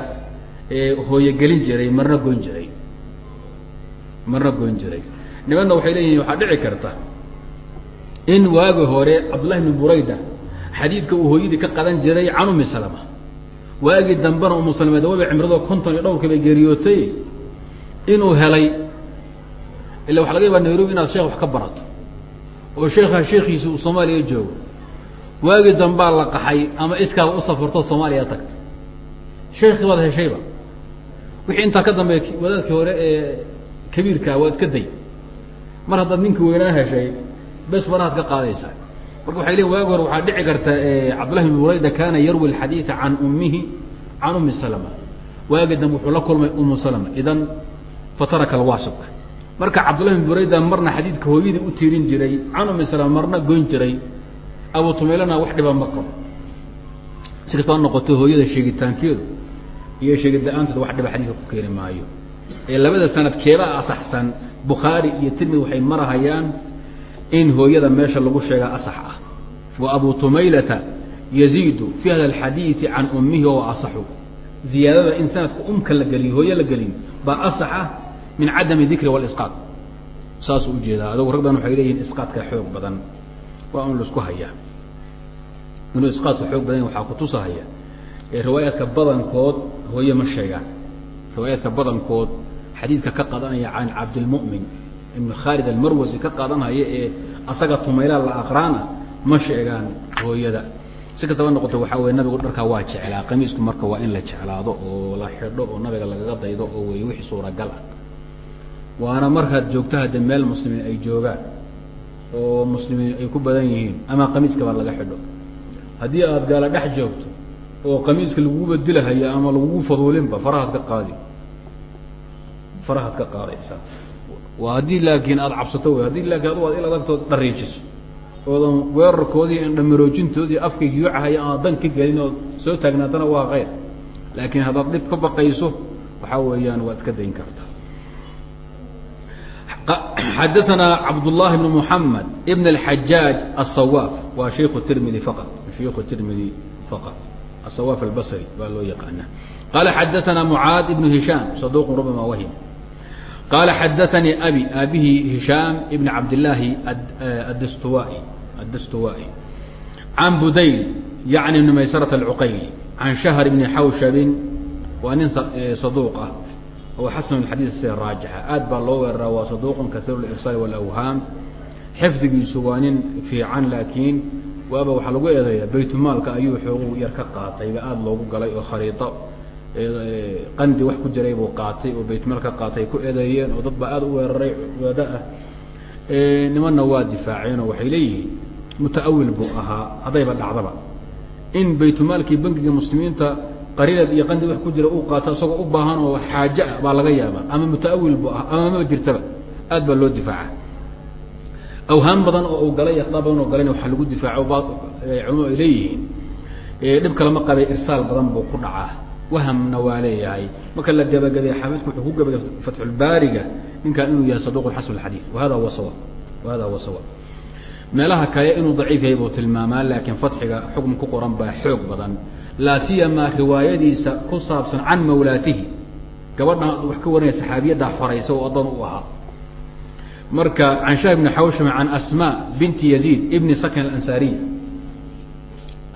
hooyogelin jiray marna goyn jiray. Marna goyn jiray. Nimanna waxay leeyihiin waxaa dhici karta in waagi hore cabdullahi bn burayda xadiidka uu hooyadii ka qadan jiray can umi salama. Waagii dambena umu salama dawaba cimrado konton iyo dhowrkii bay geeriyootay inuu helay. Illa waxa laga yabaa nairobi inaad sheekh wax ka barato oo sheekha sheekiisi uu soomaaliya joogo. Waagii dambaa la qaxay ama iskaaba u safarto soomaaliya tagta. Sheekii waad heshayba wixii intaa ka dambeey wadaadkii hore ee kabiirkaa waad ka day. Mar haddaad ninkii weynaa heshay bes farahaad ka qaadaysaa marka waxay leeyin waagi hore waxaa dhici karta cabdullahi bn burayda kaana yarwi alxadiida can ummihi can ummi salama. Waagi dambe wuxuu la kulmay umu salama. Idan fataraka alwaasita marka cabdullahi bn burayda marna xadiidka hooyadii u tiirin jiray can ummi salama marna goyn jiray abu tumaylana wax dhiba ma qabo si kastaba noqoto hooyada sheegitaankeedu iyo sheegid la'aanteedu wax dhiba xadiidka ku keeni maayo. Ee labada sanad keebaa asaxsan bukhaari iyo tirmidi waxay marahayaan in hooyada meesha lagu sheegaa asax ah. Wa abu tumaylata yaziidu fi hada alxadiidi can ummihi wawa asaxu. Ziyaadada in sanadka umka la geliyo hooye la gelin baa asaxa min cadami dikri walisqaad saasuu u jeedaa adugu rag badan waxay leeyihiin isqaadka xoog badan. Waa un la isku hayaa. Inuu isqaadku xoog badan waxaa kutusahaya riwaayaadka badankood hooye ma sheegaan. Riwaayaadka badankood xadiidka ka qadanaya can cabdilmu'min ibn khaalid almarwasi ka qaadanhaya ee asaga tumayla la aqraana ma sheegaan hooyada. Si kastaba noqoto waxaa weye nabigu dharkaa waa jeclaa qamiisku marka waa in la jeclaado oo la xidho oo nabiga lagaga daydo oo wey wixii suuragal ah. Waana markaad joogto hadde meel muslimiin ay joogaan oo muslimiin ay ku badan yihiin ama qamiiskaba laga xidho. Haddii aada gaala dhex joogto oo qamiiska lagugu dilahayo ama lagugu faduulinba farahaad ka qaadi. Farahaad ka qaadaysaa waa haddii laakiin aada cabsato wey haddii laakiin adugu ad il adagtood dhariijiso oodan weerarkoodii indhamiroojintoodii afkay yuucahaya aan dan ka gelin ood soo taagnaatana waa kayr laakiin haddaad dhib ka baqayso waxaa weeyaan waad ka dayn kartaa xadaanaa cabdullahi bn muxamed ibn اxajaaj aلsawaaf waa sheiku tirmidi faqad shiku tirmidi faqad asawaaf albasri baa loo yaqaanaa. Qaala xadaanaa mucaad ibnu hishaam saduqun rubama wahim qaala xadaanii abi aabihii hishaam ibn cabdillaahi adstuwai addastuwaa'i can budayl yacni numaysarat alcuqayli can shahr ibni xawshabin waa nin saduuq ah oo xasan xadiid si raajixa aad baa loo weeraraa waa saduuqun kasiir lirsaal walawhaam xifdigiisu waa nin fiican laakiin waaba waxaa lagu eedeeyaa baytulmaalka ayuu xoogu yar ka qaatayba aada loogu galay oo khariio qandi wax ku jiray buu qaatay oo baytmaal ka qaatay ku eedeeyeen oo dad baa aada u weeraray wada ah. Nimanna waa difaaceen oo waxay leeyihiin muta-awil buu ahaa haddayba dhacdaba. In baytulmaalkii bangiga muslimiinta qariirad iyo qandi wax ku jira uu qaato isagoo u baahan oo xaaje ah baa laga yaabaa ama muta-awil buu ah ama ma jirtaba aad baa loo difaaca awhaam badan oo uu galay akdaa badan oo waxaa lagu difaaco culamadu ay leeyihiin. Dhib kalama qabay irsaal badan buu ku dhacaa wahamna waa leeyahay. Marka la gabagabay xaafidku wuxuu ku gabagay fatxulbaariga ninkan inuu yahay saduq xasan xadiid wahada huwa sawa wahada huwa sawa. Meelaha kale inuu daciif yahay buu tilmaamaa laakiin fatxiga xukm ku qoran baa xoog badan. Laa siyamaa riwaayadiisa ku saabsan can mawlaatihi. Gabadha wax ka warinaya saxaabiyaddaa xoraysa oo addoon u ahaa marka can shah bni xawsham can asma binti yaziid ibni sakin alansaariy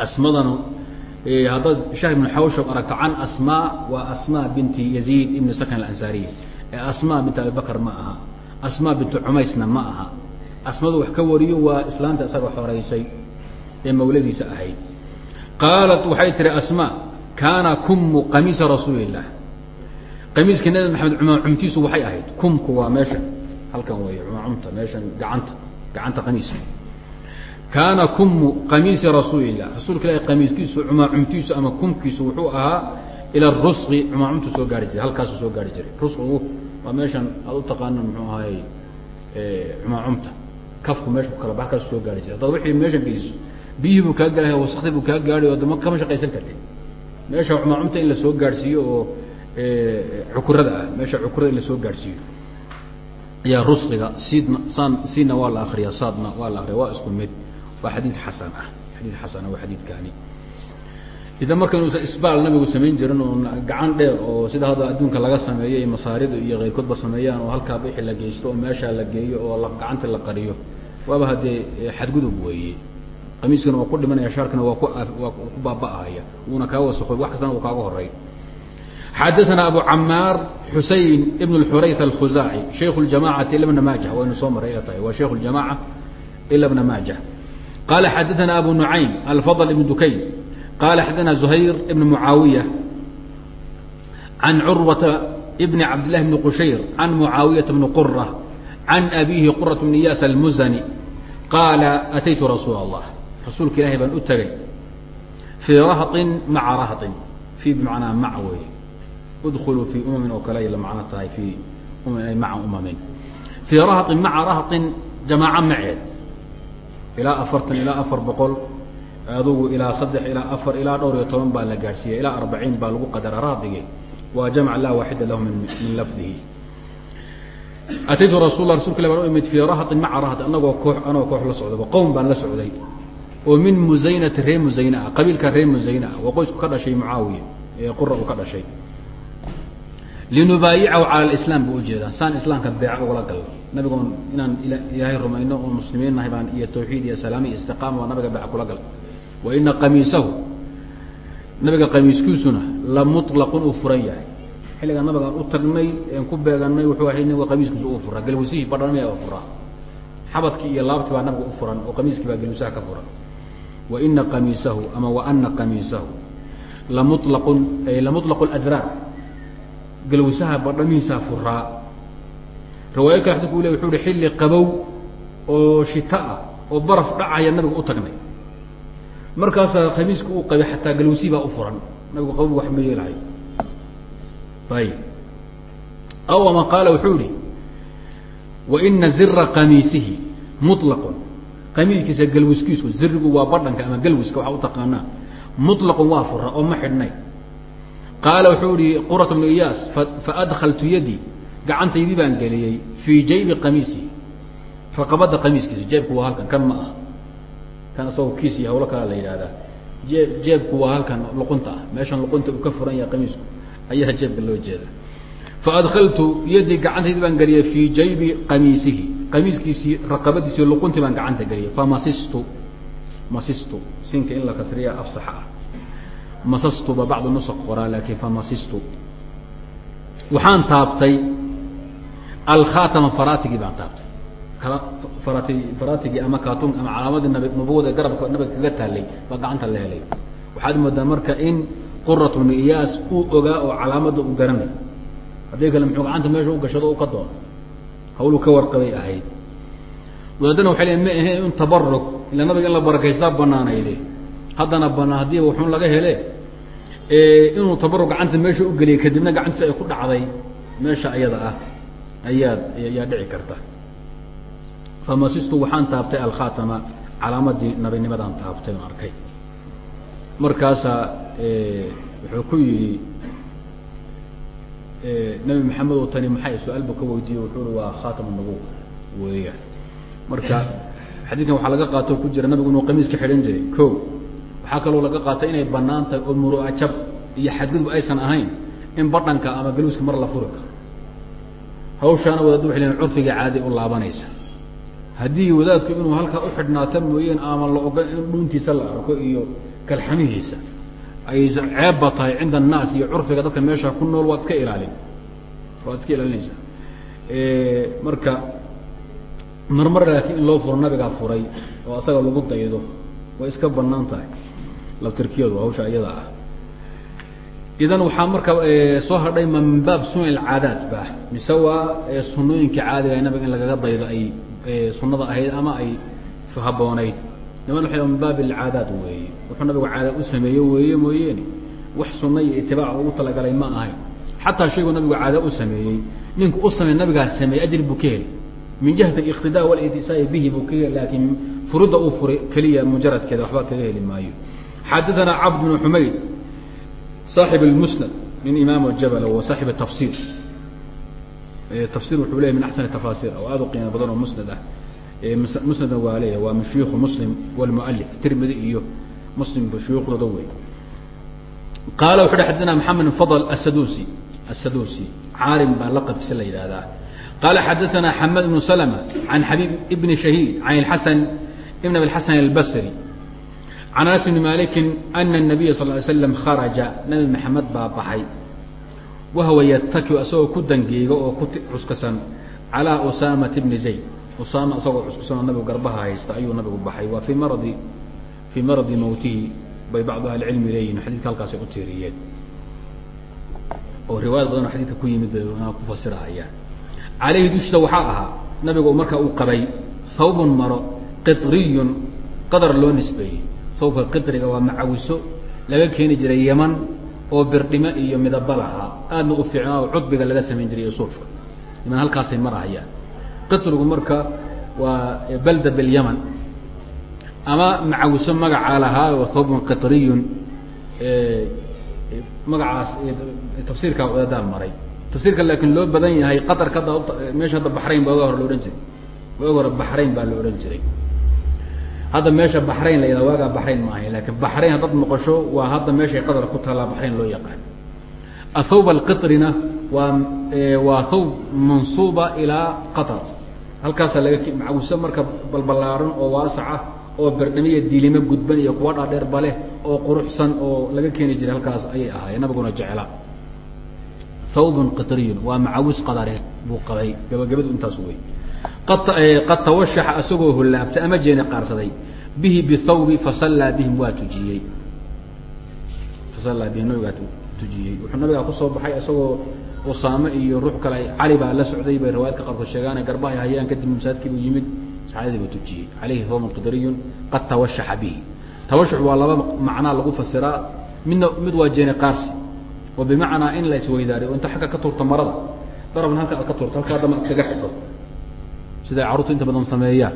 asmadanu haddaad shah ibni xawsham aragto can asmaa waa asma binti yaziid ibni sakin alansaariy ee asma binti abibakr ma aha asma binti cumaysna ma aha asmadu wax ka wariyo waa islaanta isaga xoraysay ee mawladiisa ahayd qaalat waxay tihi asma kaana kumu qamiisa rasuuli illah qamiiska nabi maxamed cumaacumtiisu waxay ahayd kumku waa meesha halkan wey cumaacumta meeshan gacanta gacanta qamiiska kaana kumu qamiisi rasuuli illah rasuulka ilahi qamiiskiisu cumaacumtiisu ama kumkiisu wuxuu ahaa ila rusqi cumaacumtu soo gaari jiray halkaasuu soo gaari jiray. Rusqigu waa meeshan aad u taqaana muxuu ahaay cumaacumta kafku meesha ku kala ba halkaasu soo gaari jiray. Haddaad wixii meeshan geyso biyihii buu kaa gaaraya wasakdi buu kaa gaadhay oo dama kama shaqaysan kartid. Meesha cumaacumta in la soo gaadhsiiyo oo cukurada ah meesha cukurada in la soo gaadhsiiyo ayaa rusqiga siidna saan siidna waa la akriya saadna waa la akriya waa isku mid waa xadiid xasan ah xadiid xasana waa xadiidkaani idan marka inuusan isbaal nabigu samayn jirin oo gacan dheer oo sida hadda adduunka laga sameeyo ay masaaridu iyo keyrkoodba sameeyaan oo halkaa bixi la geysto oo meeshaa la geeyo oo gacanta la qariyo waaba haddee xadgudub weeye qamiiskana waa ku dhimanaya shaarkana waa ku waa ku baaba'ahaya wuuna kaa wasakooy wax kastana uu kaaga horay xadaثna abu camaar xusein ibn اxurayth alkhuzaaci shayku اljamacati ila bna maajah waynu soo maray tahay waa shayku اljamaca ila bna maajah qala xadaana abu nucaym alfadl ibn dukayn qala xadaana zuhayr ibn mucaawiya can curwata bn cabd llahi bni qushayr can mucaawiyata bni qura can abihi qurat bn iyaas almuzani qaala ataytu rasuula allah rasuulka ilaahay baan u tagay fii rahtin maca rahtin fi bmanaa mac wey udkuluu fii umamin oo kale ay la macno tahay fii ay maca umamin fii rahtin maca rahtin jamaaca maceed ilaa afartan ilaa afar boqol adugu ilaa saddex ilaa afar ilaa dhowr iyo toban baa la gaadhsiiyey ilaa arbaciin baa lagu qadara rahdige waa jamc laa waaxida lahu min lafdihi. Ataytu rasul rasulka ilah baan u imid fii rahطin maca rahط anagoo koox anagoo koox la socdaba qowm baan la socday. Oo min musaynati reer musayne ah qabiilka reer musayne ah waa qoysku ka dhashay mucaawiya ee qura uu ka dhashay. Linubaayicahu cala lislaam buu u jeedaa saan islaamka beeca ugala galno nabigoon inaan ilaahay rumayno oon muslimiin nahay baan iyo tawxiid iyo salaami iyo istiqaama baa nabiga beeca kula gal. Wa ina qamiisahu nabiga qamiiskiisuna la muطlaqun uu furan yahay. Xilligaa nabigaan u tagnay een ku beeganay wuxuu ahay nabiga qamiiskiisu uu furaa. Galwasihii badhanmaya u furaa. Xabadkii iyo laabtii baa nabiga u furan oo qamiiskii baa galwasaha ka furan. Wa ina qamiisahu ama wa ana qamiisahu lamulaqun lamulaqu adraar galwasaha badhamihiisaa furaa riwaayo kale xadidku le wuxuu hi xilli qabow oo shita ah oo baraf dhacaya nabiga u tagnay. Markaasaa khamiisku uu qabay xataa galwsii baa u furan. Nabigu qabow wax ma yeelahay ayib aw ama qaala wuxuu ihi waina zira qamiisihi muطlaqun qamiiskiisa galwiskiisu zirigu waa badhanka ama galwiska waxaa u taqaanaa muطlaqun waa fura oo ma xidhnay. Qaala wuxuu ihi qurat bnu iyaas faadkaltu yadii gacantaydii baan geliyey fii jaybi qamiisihi raqabada qamiiskiisa jeebku waa halkan kan ma ah kan isagoo kiis iyo hawlo kalaa la yidhahdaa jee jeebku waa halkan luqunta ah. Meeshan luqunta uu ka furan yahay qamiisku ayaa jeebka loo jeeda. Faadkaltu yadii gacantaydii baan geliyey fii jaybi qamiisihi. Qamiiskiisii raqabadiisii luquntii baan gacanta geliyey. Famasistu masistu sinka in la kasriya afsaxa ah. Masastu ba bacdu nusq qoraa laakin famasistu waxaan taabtay alkhatama faratigii baan taabtay faratigii ama kaatun ama calaamadii nabi nubuwada garabka nabiga kaga taalay baa gacanta la helay waxaad moodaa marka in qurat bnu iyaas uu ogaa oo calaamadda uu garanay haddii kale muxuu gacanta meesha u gashado u ka doono hawluu ka warqabay ahayd wadaadana waxay le ma ahe in tabarug ila nabiga in la barakaysaa banaanayde haddana banaa haddiiba wuxuun laga hele inuu tabarug gacanta meesha u geliyay kadibna gacantiisa ay ku dhacday meesha ayada ah ayaad ayaa dhici karta. Famasistu waxaan taabtay alkhatama calaamadii nabinimadaan taabtay on arkay. Markaasaa wuxuu ku yidhi nabi maxamed oo tani maxay su'aal bu ka weydiiyey wuxuu i waa khatam nubuw weeyaan marka xadiidkan waxaa laga qaato ku jira nabigu inuu qamiiska xidhan jiray. Ko waxaa kaloo laga qaatay inay bannaan tahay oo muruajab iyo xadgudub aysan ahayn in badhanka ama galuuska mar la furi karo hawshaana wadaaddu waxay leeyiin curfiga caadi u laabanaysa. Haddii wadaadku inuu halkaa uxidhnaata mooyeen ama la oga in dhuuntiisa la arko iyo kalxamihiisa ay ceebba tahay cinda annaas iyo curfiga dadka meesha ku nool waad iska ilaalin. Waad iska ilaalinaysaa marka marmar laakiin in loo furo nabigaa furay oo asaga lagu daydo way iska bannaan tahay. Labtirkiyadu hawsha iyada ah idan waxaa marka soo hadhay ma min baab sunan alcaadaat ba mise waa sunooyinka caadiga nabiga in lagaga daydo ay sunada ahayd ama ay haboonayd niman waxay min baab alcaadaat weeye wuxuu nabigu caada u sameeye weeye mooyeene wax sunna iyo itibaac ugu talagalay ma ahayn xataa shayguu nabigu caada u sameeyey ninku u sameey nabigaa sameeyey ajri buu ka heli min jihati الاqtida wاlاtisaai bihi buu ka heli laakiin furida uu furay keliya mujaradkeeda waxba kaga heli maayo xadaثana cabd بن xumayd صaaxib الmusnad nin imaam jabl wa saaxib الtafsir tafsir wuxuu leyahy min axsan tafasir oo aad u qiimo badan oo musnad ah musnadna waa leeyahy waa min shuyuukh muslim wاlmualif tirmidi iyo muslim shuyuukhdooda wey qaala wuxu uhi xadana maxamed fضل asadusi asadusi caalim baa laqabkiisa la yidhaahdaa قال xdثna حmد بن سلمة عن حبيب بن شhهيد عن الحسن بن أبي الحسن البصري can anas bni malikin ana الnabiya sal ly slam kharaja nabi maxamed baa baxay wahuwa yatakiu isagoo ku dangeego oo ku cuskasan calaa usaamata bni zayd usaama isagoo cuskusanoo nabigu garbaha haysta ayuu nabigu baxay waa fii maradi fii maradi mowtihi bay bacdu ahli leeyihiin xadidka halkaasay u tiiriyeen oo riwaayad badan oo xadidka ku yimid bay kufasirahayaan caleyhi dushisa waxaa ahaa nabigu marka uu qabay hawbun maro qidriyun qadar loo nisbeeyey sawbka qidriga waa macawiso laga keeni jiray yeman oo birdhime iyo midaba lahaa. Aadna u fiicnaa oo cudbiga laga samayn jiray iyo suufka. Iman halkaasay marahayaan. Qidrigu marka waa balda bilyaman ama macawiso magacaa lahaa oo sawbun qitriyun magacaas tafsiirkaa cudadaan maray. Tafsiirka laakiin loo badan yahay qatarka hadda meesha hadda baxrayn baa oga hor la jiray. Oga hore baxrayn baa la jiray hadda meesha baxrayn la yidhaha waagaa baxrayn ma ahayn laakiin baxrayn haddaad noqosho waa hadda meeshay qatar ku taallaa baxrayn loo yaqaan. Athawb alqiطrina waa waa thawb mansuuba ilaa qatar. Halkaasaa laga macawiso marka balbalaaran oo waasac ah oo berdhamiya diilimo gudban iyo kuwa dhaadheer baleh oo quruxsan oo laga keeni jiray halkaas ayay ahaayeen nabiguna jecla. Thawbun qiطriyun waa macawis qadareed buu qabay gabagabadu intaas wey qad tawashaxa isagoo hollaabtay ama jeeni qaarsaday. Bihi bithawbi fasallaa bihim waa tujiyey. Fasallaa bihim nabigaa tujiyey. Wuxuu nabigaa ku soo baxay isagoo usaame iyo ruux kale cali baa la socday bay riwaayadka qaarkood sheegaane garbahay hayaan kadib masaajidkii buu yimid saxaabadii buu tujiyey. Calayhi thawbun qidriyun qad tawashaxa bihi. Tawashuc waa laba macnaa lagu fasiraa midna mid waa jeene qaarsi oo bimacnaa in la isweydaariyo o inta xagga ka tuurta marada. Darabna halka aad ka tuurto halkaa dama kaga xidho siday carruurtu inta badan sameeyaan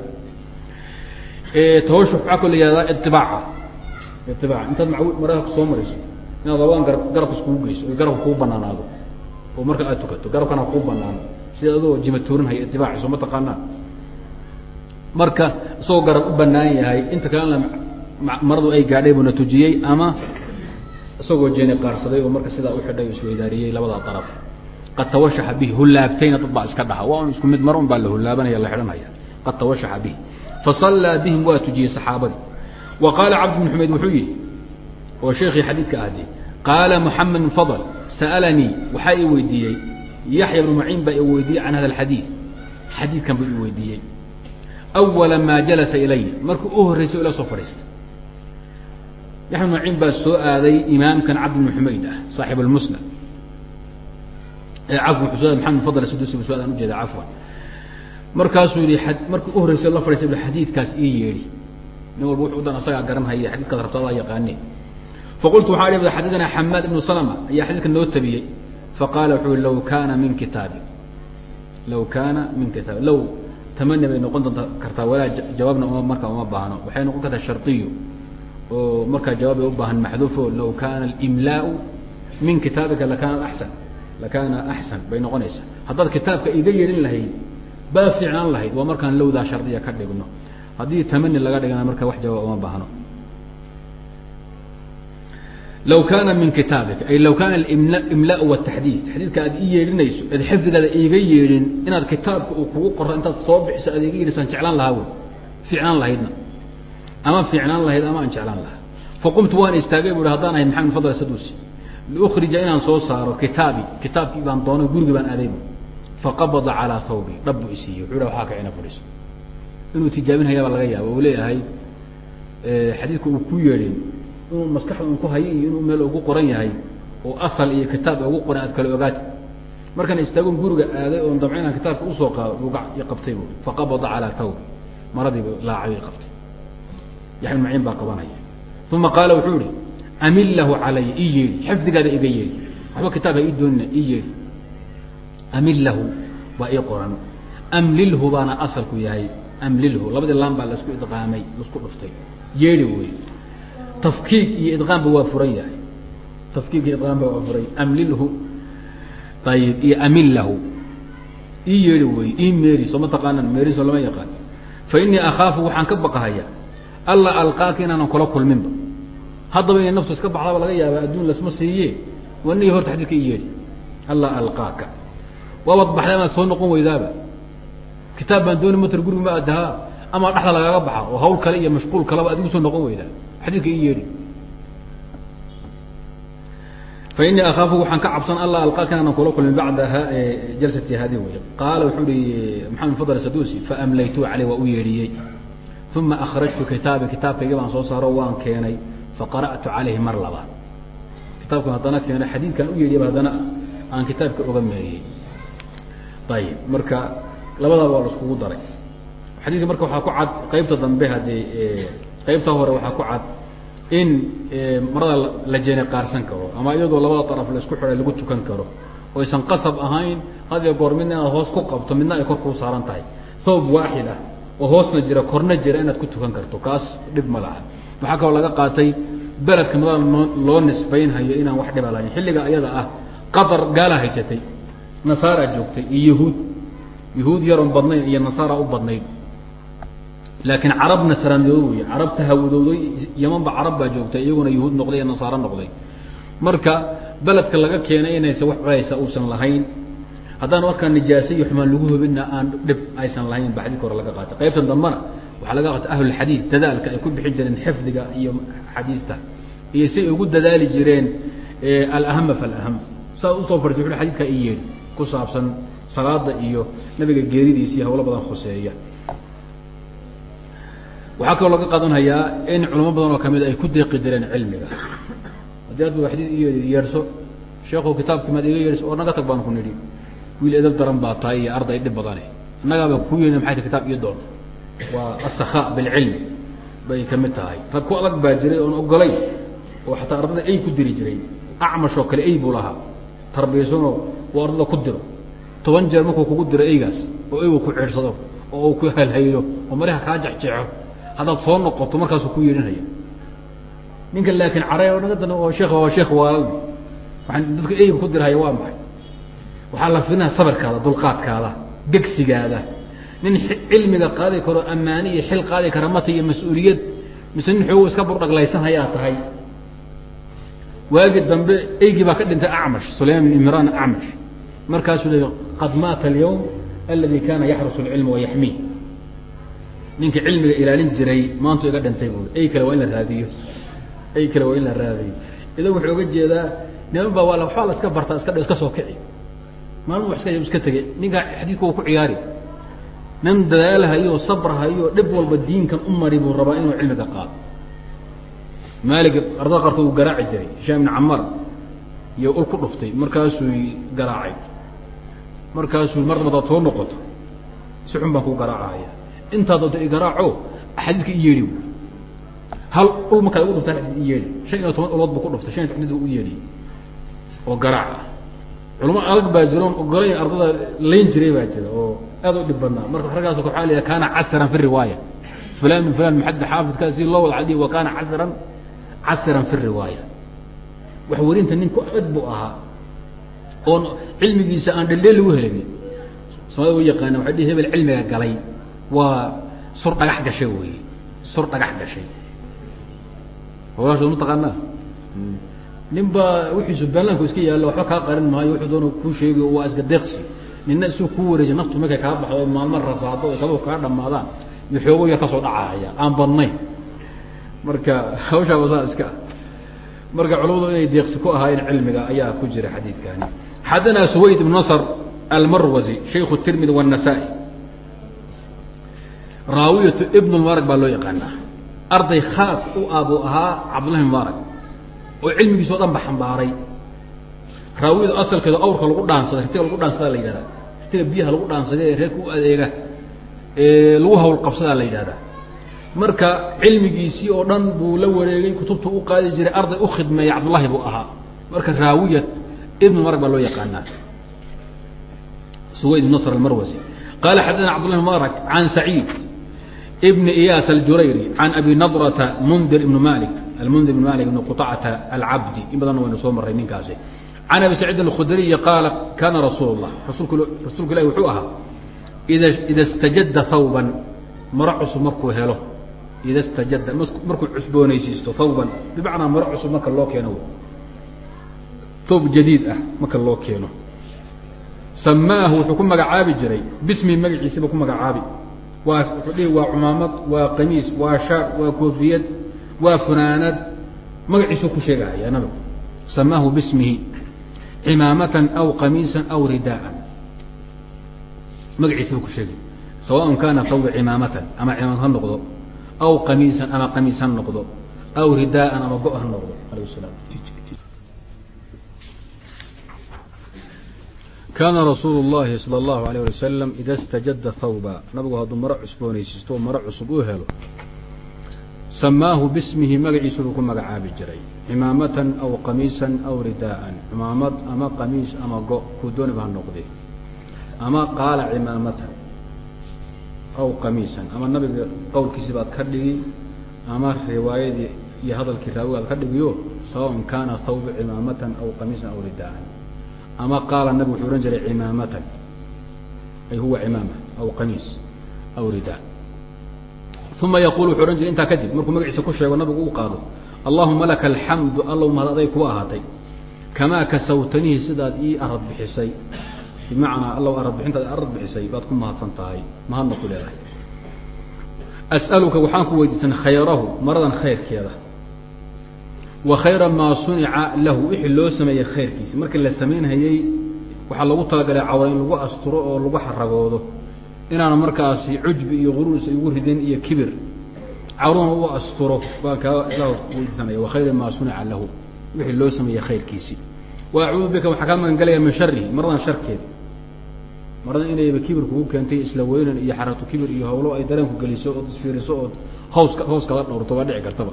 tawashuc waxaa koo la yihahdaa itibaac intaad maraha soo mariso inaad labaan garab garabka iskugu geyso oy garabka kuu banaanaado oo marka aad tukato garabkana kuu banaano sida adoo jima tuurinhaya itibaaci soo ma taqaanaa. Marka isagoo garab u banaan yahay inta kalena maradu ay gaadhay buuna tujiyey ama isagoo jeeni qaarsaday oo marka sidaa uxidhay o isweydaariyey labada daraf qad tawashaxa bihi hullaabtayna dad baa iska dhaha waa un isku mid mar un baa la hullaabanaya la xidhanaya qad tawashaxa bihi. Fasallaa bihim waa tujiyey saxaabadii wa qaala cabd bn xumayd wuxuu yihi oo sheekii xadiidka ahdi qaala moxamed bn fadl sa'alanii waxaa i weydiiyey yaxya bnu maciin baa i weydiiyey can hada alxadiid. Xadiidkan buu i weydiiyey. Awala maa jalasa ilay markuu u horreysay o ila soo fadhiistay. Yaxya bnu maciin baa soo aaday imaamkan cabd bnu xumayd ah saaxib almusnad cafwan xusuada maxamed fadl sudusi bu su'aadaan ujeeda cafwan. Markaasuu yihi markii u horreysay la fadhiistay bu xadiidkaas bay oo markaa jawaab ay u baahan maxduufo law kaana alimlaau min kitaabika lakaana axsan lakaana axsan bay noqonaysaa haddaad kitaabka iga yeedhin lahayd baa fiicnaan lahayd waa markaan lowdaa shardiya ka dhigno haddii tamani laga dhigana marka wax jawaab uma baahno law kaana min kitaabika ay law kaana imlaau wataxdiid xadiidka aad ii yeedhinayso eed xifdigaada iiga yeedhin inaad kitaabka uu kugu qoro intaad soo bixiso aad iga yeedhisaan jeclaan lahaa wey fiicnaan lahaydna ama fiicnaan lahayd ama aan jeclaan lahaa faqumtu waan istaagay bu hi haddaan ahayd maxamed fadl sadusi liukrija inaan soo saaro kitaabi kitaabkii baan doonay gurigi baan aadaybu faqabada calaa thawbi dhab buu isiiyey wuxuu ha waxaa kacina fadhiiso inuu tijaabinhayaabaa laga yaaba uu leeyahay xadiidka uu ku yeedhin inuu maskaxda un ku hayo iyo inuu meel ugu qoran yahay oo asal iyo kitaab ugu qoran aad kala ogaata markaan istaagon guriga aaday oon damca inaan kitaabka u soo qaado luga i qabtay bu faqabada calaa thawbi maradiiba laacay qabtay yaxya maciin baa qabanaya uma qaala wuxuu ihi amillahu calaya ii yeedhi xifdigaada iga yeedhi. Waxba kitaab ha ii doonina ii yeedhi. Amillahu waa ii qoran amlilhu baana asalku yahay. Amlilhu labadii laan baa la isku idqaamay la isku dhuftay. Yeedhi wey tafkiig iyo idqaamba waa furan yahay. Tafkiig iyo idqaamba waa furan amlilhu ayib iyo amillahu. Ii yeedhi wey ii meeri soo ma taqaanan meeriso lama yaqaan. Fa inii akhaafu waxaan ka baqahaya alla alqaaka inaanan kula kulminba haddaba inay naftu iska baxdaba laga yaaba adduun lasma siiye. Wanigi horta xadidka ii yeedhi alla alqaaka. Waabaad baxday amaad soo noqon weydaaba. Kitaab baan dooni matr guriga ma adahaa ama dhexda lagaaga baxa oo hawl kale iyo mashquul kaleba adigu soo noqon weydaa. Xadiidka ii yeedhi fa akhaafu waxaan ka cabsan alla alqaaka inaanan kula kulmin bacda jalsati hadi wey qaala wuxuu hi maxamed fadl sadusi faamlaytu caley waa u yeedhiyey. Uma akrajtu kitaabi kitaabkayga baan soo saaro waan keenay faqara'tu calayhi mar labaad kitaabkan haddana keenay xadiidkan u yeedhiyaba haddana aan kitaabka oga meeriyey ayib marka labadaaba waa la daray xadiidka marka waxaa ku cad qeybta dambe haddee qeybta hore waxaa ku cad in marada la jeene qaarsan karo ama iyadoo labada daraf la isku xidhay lagu tukan karo oo aysan qasab ahayn had iyo goor midna inaad hoos ku qabto midna ay kor kuu saaran tahay thoob waaxid ah oo hoosna jira korna jira inaad ku tukan karto kaas dhib ma laha waxaa kaloo laga qaatay beledka madada loo nisbaynhayo inaan wax dhiba lahayn xilliga ayada ah qatar gaala haysatay. Nasaara joogtay iyo yahuud yahuud yaroon badnayn iyo nasaara u badnayd laakiin carab nasraaniyoodo wey carab tahawudooday yamanba carab baa joogtay iyaguna yahuud noqday iyo nasaaro noqday. Marka beledka laga keenay inaysa wax cunaysa uusan lahayn. Haddaan markaa nijaase iyo xumaan lagu hubina aan dhib aysan lahayn ba xadidka laga qaatay. Qaybtan dambena waxaa laga qaatay ahlulxadiid dadaalka ay ku bixin jireen xifdiga iyo xadiidta. Iyo si ay ugu dadaali jireen alahama falaham saa u soo fadhisa wuxu xadidkaa i yeedhi ku saabsan salaada iyo nabiga geeridiisa iyo badan khuseeya. Waxaa kaloo laga qaadanhayaa in culamo badan oo ka mid ay ku deeqi jireen cilmiga. Haddii adba xadiid i yeedhso sheekhu kitaabkii maad iga yeedhso oo naga tag baan ku nidhi wiil edab daran baa tahay iyo arday dhib badane innagaaba ku yeedhin maxay ta kitaab iyo doon waa asakhaa bilcilm bay ka mid tahay. Rag ku adag baa jiray oon ogolay oo xataa ardada ay ku diri jiray. Acmash oo kale ey buu lahaa. Tarbiyaysanoo uu ardada ku diro. Toban jeer markuu kugu diro eygaas oo eygu ku ciirsado oo uu ku halhaylo oo mariha kaa jexjeexo haddaad soo noqoto markaasuu ku yeedhinaya. Ninka laakiin caray o nagadana oo sheekh waa sheekh waa waxaan dadka eyga ku dirhaya waa maxay? Waxaa la firinaya sabarkaada dulqaadkaada gegsigaada nin cilmiga qaadi karo ammaani iyo xil qaadi kara mata iyo mas'uuliyad mise nin xoogo iska burdhaglaysan hayaa tahay. Waagi dambe eygii baa ka dhintay acmash sulayman bin imraan acmash. Markaasuu leey qad maata alyawm aladi kana yaxrusu lcilma wayaxmii ninkii cilmiga ilaalin jiray maantu iga dhintay buui ey kale waa in la raadiyo ey kale waa in la raadiyo. Idan wuxuu oga jeedaa niman baa waa waxbaa la iska bartaa iska iska soo kici. Maalmu wa iska iska tegey ninkaa xadiidku wa ku ciyaari nin dadaalahayo sabrahayo dhib walba diinkan u mari buu rabaa inuu cilmiga qaado. Maalig ardada qaarkood uu garaaci jiray hishaam ibn camar iyo ul ku dhuftay markaasuu garaacay. Markaasuu mar dambadaad soo noqoto si xun baan kuu garaacahaya intaad doonta i garaaco xadiidka i yeedhi hal ul markaad ugu dhuftaa i yeedhi shan iyo toban ulood buu ku dhuftay shan iyo toban u yeedhi oo garaac. Ah culamo adag baa jira oon ogolayn ardada layn jiray baa jira oo aad u dhib badnaa. Marka raggaas waxaa la kaana casiran fi riwaaya. Fulan min fulan maxamed xaafidka si loo wada cadiy wa kaana casiran casiran fi riwaaya. Wax werinta nin ku abad buu ahaa oon cilmigiisa aan dheldheel lagu helin. Soomaalida wa yaqaana waxay dhihi hebel cilmiga galay. Waa sur dhagax gashay wey sur dhagax gashay. Ogaashood mataqaanaa nin baa wixiisu baanlaanku iska yaallo waxba kaa qarin maayo wuxuu doona kuu sheegi waa iska deeqsi nina isuu kuu wareejiy naftu markay kaa baxdo maalmo rafaado kaba kaa dhamaadaan iyo xoogo yar ka soo dhacaya. Aan badnayn. Marka hawshaaba saa iska marka culamadu inay deeqsi ku ahaayeen cilmiga ayaa ku jira xadiidkani xadana suwayd ibn nasr almarwazi shayku tirmidi wالnasaa-i raawiyatu ibn mubarak baa loo yaqaanaa. Arday khaas u ah buu ahaa cabdullahi mubarak oo cilmigiisa o dhan ba xambaaray raawiyadu asalkeeda awrka lagu dhaansada ritiga lagu dhaansadaa la yidhahdaa. Ritiga biyaha lagu dhaansada ee reerka u adeega ee lagu hawl qabsadaa la yidhahdaa. Marka cilmigiisii oo dhan buu la wareegay kutubta u qaadi jiray arday u khidmeeya cabdullahi buu ahaa. Marka raawiyat ibn mubarak baa loo yaqaanaa. Suwayd ibn nasr almarwasi qala xadana cabdullah mubarak can saciid ibn iyas aljurayri can abi nadrata mundir ibn malik almundir ibn malik ibn quطacata alcabdi. In badanna waynu soo marray ninkaasi can abi saciid alkhudriyi qaala kana rasuul اllah rasulk rasuulka ilahi wuxuu ahaa ida ida istajada hawban maro cusub markuu helo ida istajada markuu cusboonaysiisto hawban bimacnaa maro cusub marka loo keeno thawb jadiid ah marka loo keeno samaahu wuxuu ku magacaabi jiray bismi magaciisiba ku magacaabi waa dhihi waa cumaamad waa qamiis waa shaar waa koofiyad waa funaanad magaciisuu ku sheegahaya nabigu samaahu bismihi cimaamatan aw qamiisan aw ridaaan. Magaciisaba ku sheegay sawaan kaana thawba cimaamatan ama cimaamad ha noqdo aw qamiisan ama qamiis ha noqdo aw ridaaan ama go ha noqdo alayh salaam. Kaana rasuulu llahi sala allahu alayh ali wasalam ida stajada thawba. Nabigu hadduu maro cusboonaysiisto oo maro cusub uu helo samaahu bismihi magaciisu buu ku magacaabi jiray cimaamatan aw qamiisan aw ridaaan cimaamad ama qamiis ama go kuu ha noqde ama qaala cimaamatan aw qamiisan ama nabiga qowlkiisi baad ka dhigi ama riwaayadii iyo hadalkii raawigaad ka dhigiyo sawaءn kaana thawbu cimaamatan aw qamiisan aw ridaaan ama qaala nabig wuxuu ohan jiray cimaamatan ay huwa cimaama aw qamiis aw ridaa uma yaqul wuxuu ohan jiray intaa kadib markuu magaciisa ku sheego nabigu u qaado allahuma laka alxamdu allow mahad aday kuwa ahaatay kamaa kasawtanihi sidaad ii arad bixisay bimacnaa allow arad bixintaad arad bixisay baad ku mahadsan tahay mahadna ku leedahay as'aluka waxaan ku weydiisan khayrahu maradan khayrkeeda wa khayra maa sunica lahu wixii loo sameeyey khayrkiisi markii la samaynhayey waxaa lagu talagalay cawa in lagu asturo oo lagu xaragoodo inaana markaasi cujbi iyo quruus igu ridin iyo kibir caruna u asturo baan kaa ilah weydiisanaya wa khayra maa sunica lahu. Wixii loo sameeyey khayrkiisi. Wa acuudu bika waxaa kaa magan gelaya min sharihi maradan sharkeeda marada inayba kibir kugu keentay isla weynan iyo xaratu kibir iyo hawlo ay dareenku geliso ood isfiiriso ood hooska hoos kala dhowrto waa dhici kartaba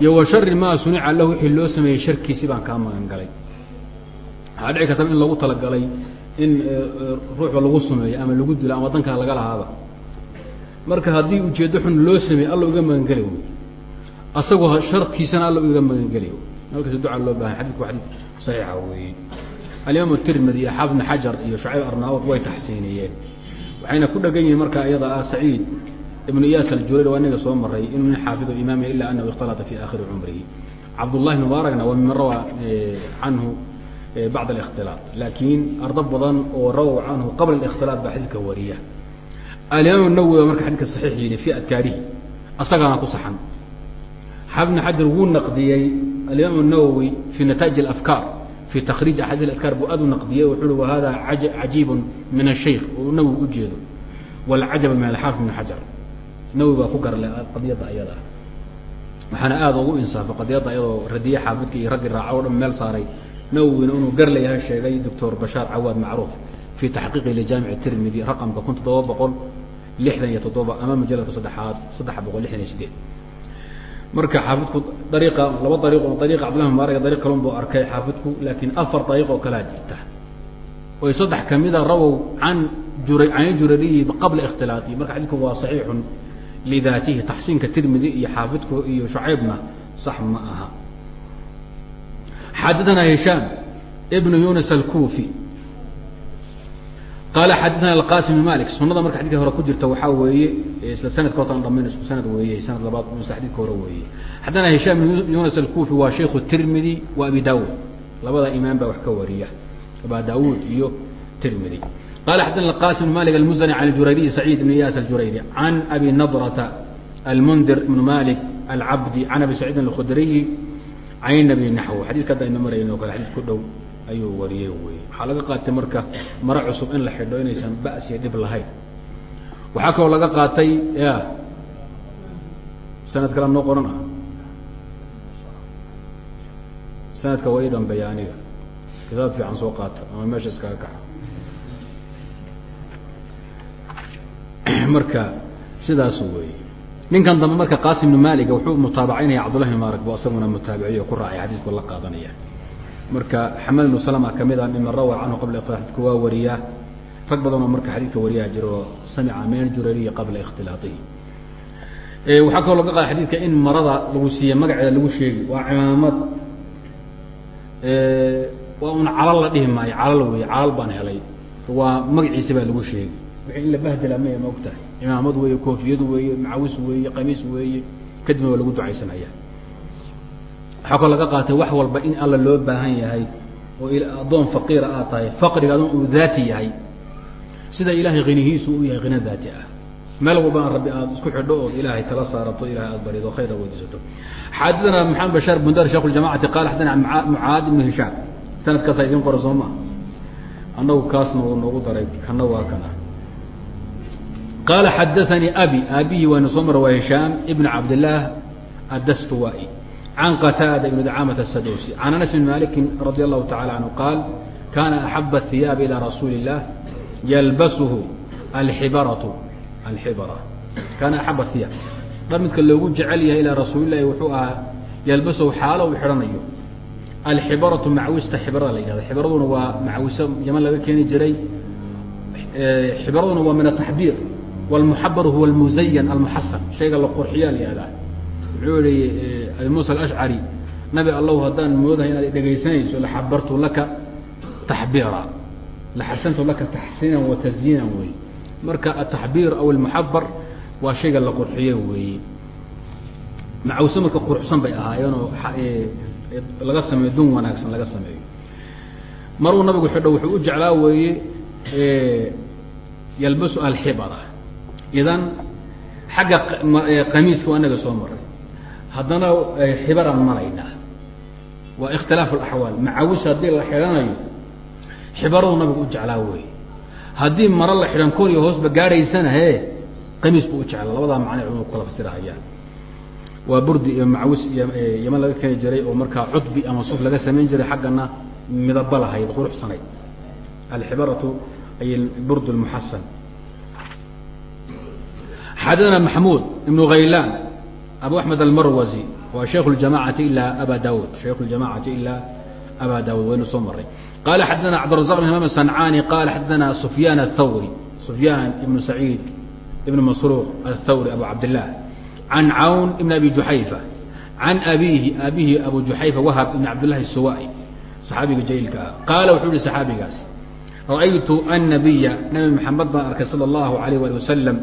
iyo wa shari maa sunica lahu wixii loo sameeyey sharkiisi baan kaa magan waxaa dhici kartaba in lagu talagalay in ruuxba lagu sumeeyo ama lagu dilo ama dankaa laga lahaaba. Marka haddii ujeeddo xun loo sameeyey alla uga magangeli wy asagoo sharkiisana alla uga magangeli halkaas ducaa loo bahay xadidku waa xadiid saxiixa weeye. Alimaam tirmidi iyo xaafid bn xajar iyo shucayb arnaawod way taxsiiniyeen. Waxayna ku dhegan yihiin marka iyada ah saciid ibnu iyaas aljurayr waa inaga soo maray inuu nin xaafido imaamiya ila anahu ikhtalata fi aakhiri cumrihi. Cabdullahi mubaaragna waa miman rawaa canhu bacd ااkhtilaaط laakiin ardo badan oo rawow canhu qabla ااkhtilaaط baa xadiidka wariya alimaam nawowi baa marka xadidka saxiix yidhi fi adkaarihi asagaana ku saxan xaafid bn xajar wuu naqdiyey alimaam الnawowi fi nataaij اafkaar fi takriij axaadiis adkaar buu aad u naqdiyey wuxuu uhi wahada cajiib min الshaykh oo nawowi ujeedo wاlcajab min alxaafid bn xajar nawowi baa ku garle qadiyadda ayada ah waxaana aada ugu insaafay qadiyadda iyadoo radiye xaafidka iyo raggii raaca o dhan meel saaray nawowina inuu gar sheegay doctor bashaar cawaad macruuf fi taxqiiqi lijaamic tirmidi raqamka kun toddoba boqol lixdan iyo toddoba ama majaladka saddexaad saddex boqol lixdan iyo sideed marka xaafidku dariiqa laba dariiq oo dariiqa cabdillahi mubaarag dariiq kalun buu arkay xaafidku laakiin afar dariiq kalaa jirta. Oy saddex kamida rawow can jura can jurariyi qabla ikhtilaati. Marka xadiidku waa saxiixun lidaatihi taxsiinka tirmidi iyo xaafidku iyo shucaybna sax ma aha xadaثna هiشhاm بن yuنس الكوفي qال xadaثna الqاsم بن mالك sunada marka xadidka hore ku jirta waxaa weeye isla sanadka horta dhamin isku sanad weeye sanad labaad isla xadidka hore weeye xadaثna هiشhاm بن yuنس الكوفي waa شheiku التirmidي wa abi dawud labada imaam baa wax ka wariya aba dawud iyo tirmidي qال xadaثna الqاsم بن mالك المزني عن الjurayري سعيد بن إyاس الjurayري عن أbي نضرة المنdir بن mالك الcabدي عن أbي سعيد الkخdري can nabi naxw xadidka hadda ayna marayno kale xadiid ku dhow ayuu wariyey wey waxaa laga qaatay marka maro cusub in la xidho inaysan ba'as iyo dhib lahayn. Waxaa kaloo laga qaatay ya sanad kale noo qoran ah. Sanadka waa ii dambeeya aniga. Kitaab fiican soo qaata ama meesha iskaga kaxa marka sidaas wey ninkan dambe marka qasim bn maliga wuxuu mutaabacaynaya cabdullahi bn maarag bu asaguna mutaabiciyo ku raacay xadiisku la qaadanaya. Marka xamed ibnu salama ka mid a miman rawa canhu qabla ikhtilaat xadidka waa wariyaa rag badanoo marka xadiidka wariyaa jiro oo samica min aljurariyi qabla ikhtilaatihi waxaa kaloo laga qaada xadiidka in marada lagu siiye magaceeda lagu sheegi waa cimaamad. Waa un calal la dhihi maayo calal wey calal baan helay. Waa magaciisa baa lagu sheegi wixii in la bahdela maya ma og tahay cimaamad weeye koofiyad weeye macawis weeye qamiis weeye kadibna waa lagu ducaysanaya waxaa kaloo laga qaatay wax walba in alla loo baahan yahay oo addoon faqiira aad tahay faqriga adon uu daati yahay. Sida ilaahay hinihiisu u yahay hina daati ah. Meel walbana rabbi aad isku xidho ood ilaahay tala saarato ilahay aad barido khayra weydiisato. Xaadidana maxamed bashaar bundar sheekh ljamacati qaala xadana mucaad ibnu hishaam. Sanadkaasaa idin qora soo maa annagu kaasna uu noogu daray kana waa kana qaala xadaanii abi aabihii waana soo mara waa hishaam ibn cabdillaah addastuwai can qataada ibn dacaamat asadusi can anas bn maliki radi allahu tacala canhu qaal kana axaba hiyaabi ilaa rasuuli illah yalbasuhu alxibaratu alxibara kaana axaba hiyaab dhar midka loogu jecel yahay ilaa rasuulilahi wuxuu ahaa yalbasahu xaalo uu xidhanayo alxibaratu macwista xibarada la yihahda xibaraduna waa macwiso yaman laga keeni jiray xibaraduna waa min ataxbiir wlmuxabaru huwa almuzayan almuxasan shayga la qurxiyaa la yihahdaa wuxuu yihi abi muusa alashcari nabi allahu haddaan moodahay inaad dhegaysanayso laxabartu laka taxbiira laxasantu laka taxsiinan wa tasyiinan wey marka ataxbiir aw almuxabar waa shayga la qurxiye weeye macawse marka quruxsan bay ahaayeenoo laga sameeyo dun wanaagsan laga sameeyo maruu nabigu xidho wuxuu u jeclaa weeye yalbasu alxibara idan xagga qamiiska waa inaga soo maray haddana xibaraan maraynaa waa ikhtilaafu alaxwaal macawis haddii la xidhanayo xibaradu nabigu u jeclaa wey haddii maro la xidhan kor iyo hoosba gaadhaysana he qamiis buu u jeclaa. Labadaa macnay culmadu kala fasirahayaan. Waa burdi iyo macawis iyo yaman laga keeni jiray oo markaa cudbi ama suuf laga samayn jiray xaggana midaba lahayd quruxsanayd alxibaratu ay burd اmuxasan xadana maxmuud ibn haylan abu axmed almarwazi waa shaykh اjamacati ila aba daud shaykh اjamacati ila aba daud waynu soo maray qala xadana cabdالرaزaq بn imam sancani qala xadana sufyan الthawri sufyan ibn saciid ibn masruuq aلthawri abu cabdilah can cawn ibn abi juxayfa can abihi abihi abu juxayfa wahab ibn cabdillahi الsuwa'i saxaabiga jaliilka ah qaala wuxuu yihi saxaabigaas ra'aytu annabiya nabi maxamed baan arkay sala allahu alayh ali wasalam